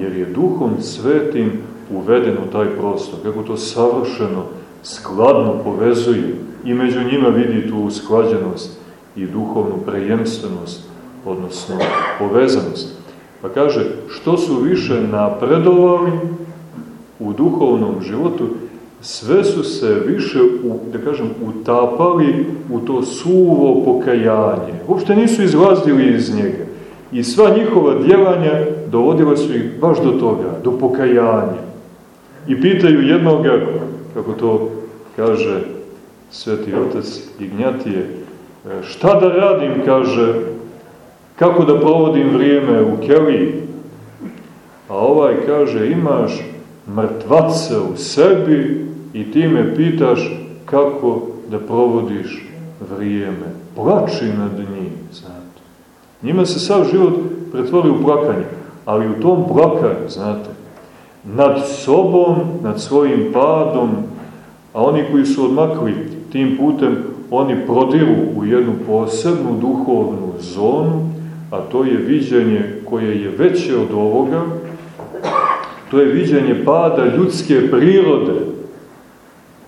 jer je duhom svetim uveden u taj prostor, kako to savršeno, skladno povezuje i među njima vidi tu sklađenost i duhovnu prejemstvenost, odnosno povezanost. Pa kaže, što su više napredovali u duhovnom životu, sve su se više, u, da kažem, utapali u to suvo pokajanje. Uopšte nisu izlazili iz njega. I sva njihova djelanja dovodila su ih baš do toga, do pokajanja. I pitaju jednoga, kako to kaže sveti otac Ignjatije, šta da radim, kaže, kako da provodim vrijeme u Keliji? A ovaj kaže, imaš mrtvace u sebi i ti me pitaš kako da provodiš vrijeme. Plači nad njim, znate. Njima se sav život pretvori u plakanje, ali u tom plakanju, znate, nad sobom, nad svojim padom, a oni koji su odmakli tim putem, oni prodiru u jednu posebnu duhovnu zonu, a to je viđenje koje je veće od ovoga, to je viđenje pada ljudske prirode,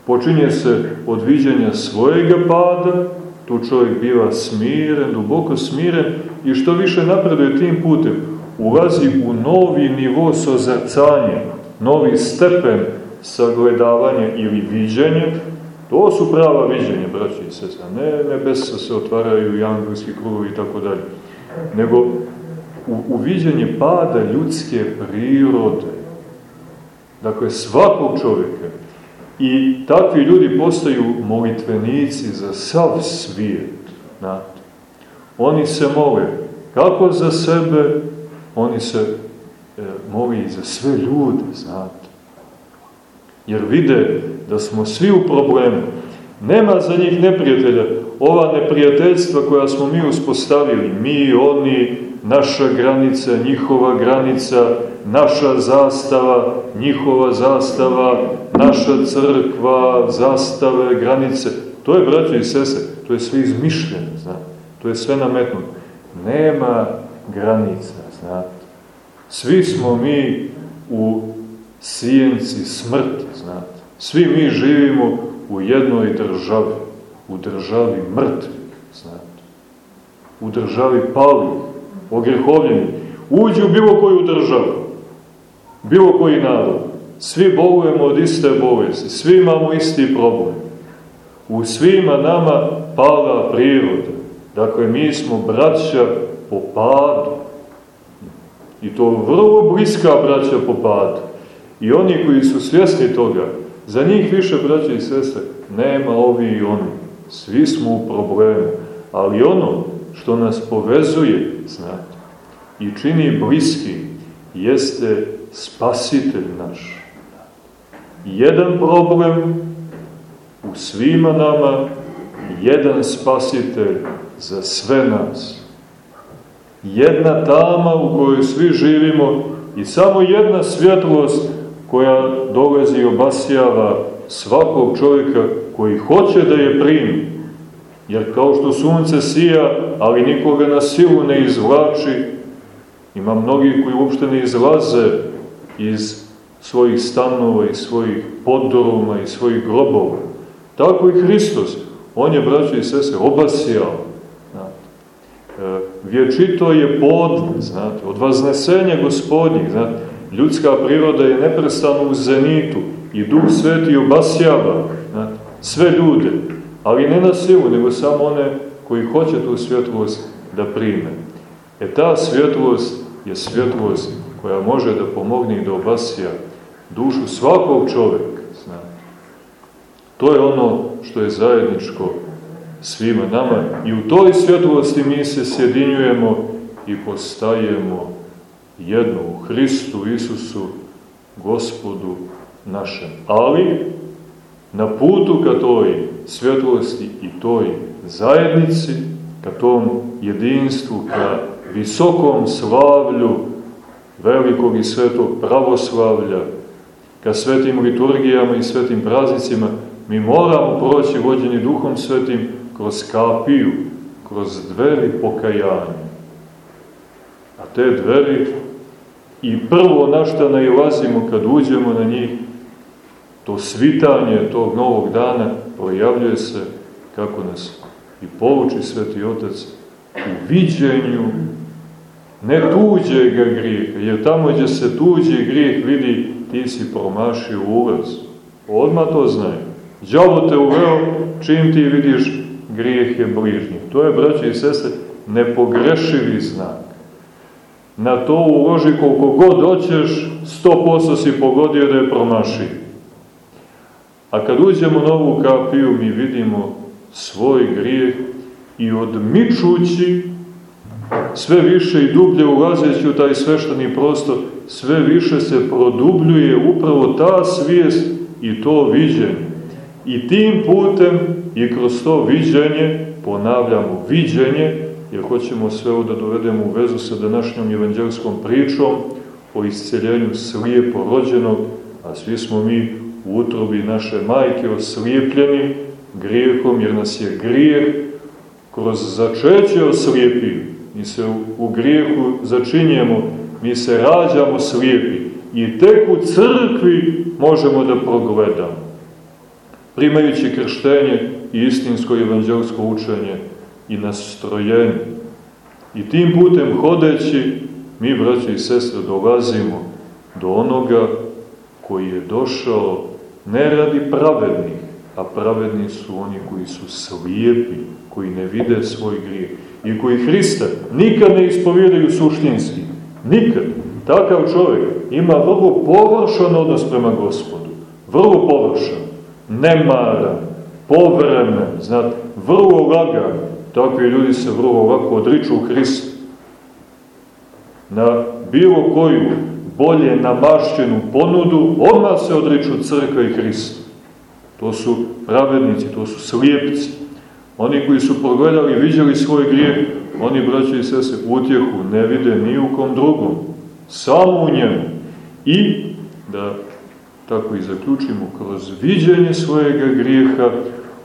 Počinje se od viđenja svojega pada, tu čovjek biva smiren, duboko smiren i što više napreduje tim putem, ulazi u novi nivo sozrcanja, novi stepen sagledavanja ili viđenja, to su prava viđenja, braći i sestra. Ne nebesa se otvaraju i angelski krugovi i tako dalje, nego u, u viđenje pada ljudske prirode. Dakle, svakog čovjeka, I takvi ljudi postaju molitvenici za sav svijet. Znate. Oni se mole kako za sebe, oni se e, moli i za sve ljude, znate. Jer vide da smo svi u problemu. Nema za njih neprijatelja, ova neprijateljstva koja smo mi uspostavili, mi, oni, naša granica, njihova granica, naša zastava, njihova zastava, naša crkva, zastave, granice, to je, braćo i sese, to je sve izmišljeno, znate, to je sve nametnuto. Nema granica, znate. Svi smo mi u scijenci smrti, znate. Svi mi živimo u jednoj državi, u državi mrtvi, znate. U državi pali, ogrehovljeni. Uđi u bilo koju državu, bilo koji narod. Svi bolujemo od iste bolesti, svi imamo isti problem. U svima nama pada priroda. Dakle, mi smo braća po padu. I to vrlo bliska braća po padu. I oni koji su svjesni toga, za njih više braća i sestre, nema ovi i oni. Svi smo u problemu. Ali ono što nas povezuje, znate, i čini bliski, jeste spasitelj naš. Jedan problem u svima nama, jedan spasitelj za sve nas. Jedna tama u kojoj svi živimo i samo jedna svjetlost koja dolazi i obasjava svakog čovjeka koji hoće da je primi. Jer kao što sunce sija, ali nikoga na silu ne izvlači, ima mnogi koji uopšte ne izlaze iz svojih stanova i svojih podoroma i svojih grobova. Tako i Hristos. On je, braćo i sese, obasijao. Znate. E, vječito je podne, znate, od vaznesenja gospodnjih, znate, ljudska priroda je neprestano u zenitu i Duh Sveti obasjava znate, sve ljude, ali ne na silu, nego samo one koji hoće tu svjetlost da prime. E ta svjetlost je svjetlost koja može da pomogne i da obasija dušu svakog čoveka. Znate. To je ono što je zajedničko svima nama i u toj svjetlosti mi se sjedinjujemo i postajemo jedno u Hristu Isusu, gospodu našem. Ali na putu ka toj svjetlosti i toj zajednici, ka tom jedinstvu, ka visokom slavlju velikog i svetog pravoslavlja, ka svetim liturgijama i svetim praznicima, mi moramo proći vođeni duhom svetim kroz kapiju, kroz dveri pokajanja. A te dveri i prvo na šta najlazimo kad uđemo na njih, to svitanje tog novog dana projavljuje se kako nas i povuči Sveti Otac u viđenju ne tuđega grijeha, jer tamo gdje se tuđi grijeh vidi, ti si promašio ulaz. Odmah to znaju. Đavo te uveo, čim ti vidiš grijeh je bližnji. To je, braće i sestre, nepogrešivi znak. Na to uloži koliko god hoćeš, sto posto si pogodio da je promaši. A kad uđemo na ovu kapiju, mi vidimo svoj grijeh i odmičući sve više i dublje ulazeći u taj sveštani prostor, sve više se produbljuje upravo ta svijest i to viđenje. I tim putem i kroz to viđenje, ponavljamo viđenje, jer hoćemo sve ovo da dovedemo u vezu sa današnjom evanđelskom pričom o isceljenju slijepo rođenog, a svi smo mi u utrobi naše majke oslijepljeni grijehom, jer nas je grijeh kroz začeće oslijepio mi se u grijehu začinjemo, mi se rađamo slijepi i tek u crkvi možemo da progledamo. Primajući krštenje i istinsko evanđelsko učenje i nastrojenje. I tim putem hodeći, mi, braći i sestre, dolazimo do onoga koji je došao ne radi pravednih, a pravedni su oni koji su slijepi, koji ne vide svoj grijeh i koji Hrista nikad ne ispovjedaju suštinski. Nikad. Takav čovjek ima vrlo površan odnos prema gospodu. Vrlo površan. Nemaran. Povremen. Znate, vrlo lagan. Takvi ljudi se vrlo lako odriču Hrista. Na bilo koju bolje namašćenu ponudu, odmah se odriču crkve i Hrista. To su pravednici, to su slijepci. Oni koji su pogledali i vidjeli svoj grijeh, oni, braći i sese, utjehu ne vide ni u kom drugom, samo u njemu. I, da tako i zaključimo, kroz viđenje svojega grijeha,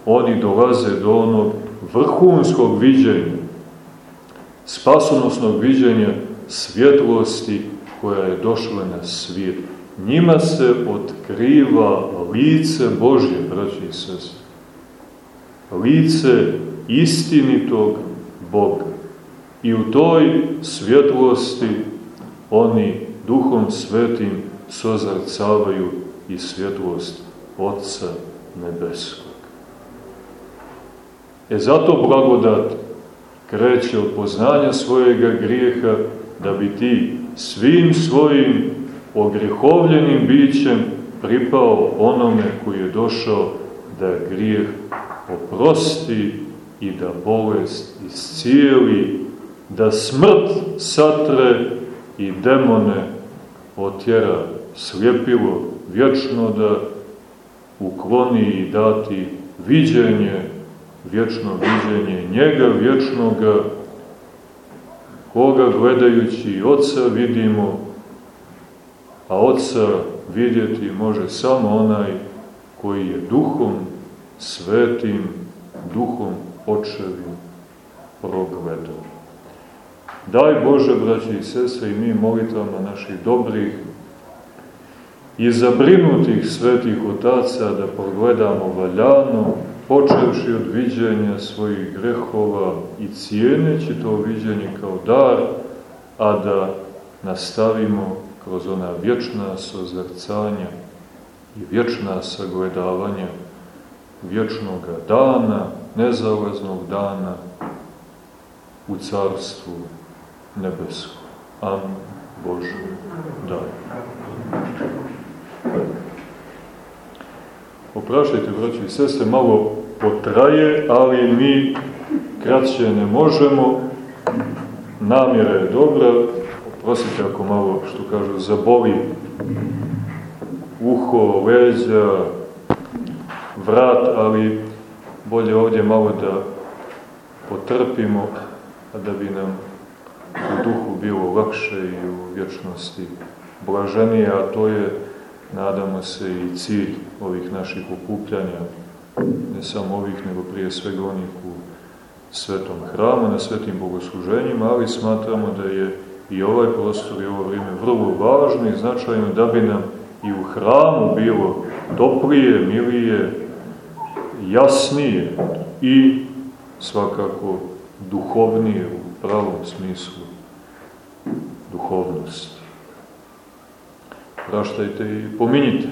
oni dolaze do onog vrhunskog viđenja, spasonosnog viđenja svjetlosti koja je došla na svijet. Njima se otkriva lice Božje, braći i sese. Lice istinitog Boga. I u toj svjetlosti oni duhom svetim sozarcavaju i svjetlost Otca Nebeskog. E zato blagodat kreće od poznanja svojega grijeha da bi ti svim svojim ogrehovljenim bićem pripao onome koji je došao da grijeh oprosti i da bolest iscijeli, da smrt satre i demone otjera slijepilo vječno da ukloni i dati viđenje, vječno viđenje njega vječnoga, koga gledajući oca vidimo, a oca vidjeti može samo onaj koji je duhom svetim, duhom očevim progledao. Daj Bože, braći i sestre, i mi molitvama naših dobrih i zabrinutih svetih otaca da progledamo valjano, počevši od viđenja svojih grehova i cijeneći to viđenje kao dar, a da nastavimo kroz ona vječna sozrcanja i vječna sagledavanja vječnog dana, nezalaznog dana u carstvu nebeskom. Amen. Bože, daj. Oprašajte, braći i sestre, malo potraje, ali mi kraće ne možemo. Namjera je dobra, oprostite ako malo, što kažu, zaboli uho, leđa, vrat, ali bolje ovdje malo da potrpimo, a da bi nam u duhu bilo lakše i u vječnosti blaženije, a to je, nadamo se, i cilj ovih naših okupljanja, ne samo ovih, nego prije svega onih u svetom hramu, na svetim bogosluženjima, ali smatramo da je i ovaj prostor i ovo vrijeme vrlo važno i značajno da bi nam i u hramu bilo toplije, milije, jasnije i svakako duhovnije u pravom smislu duhovnosti. Praštajte i pominjite.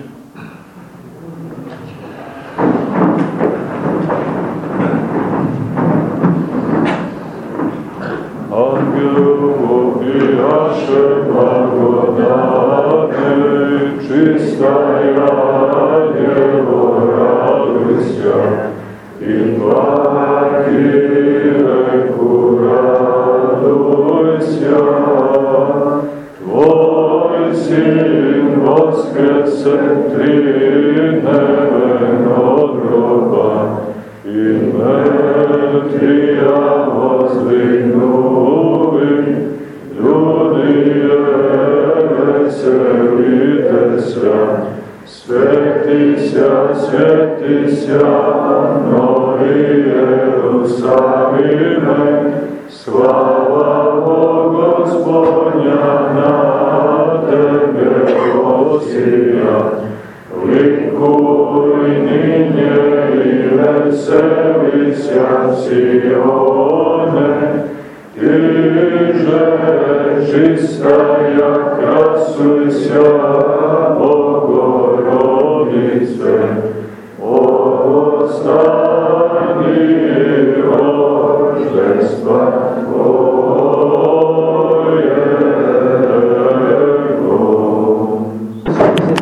Чистая радость, и благи se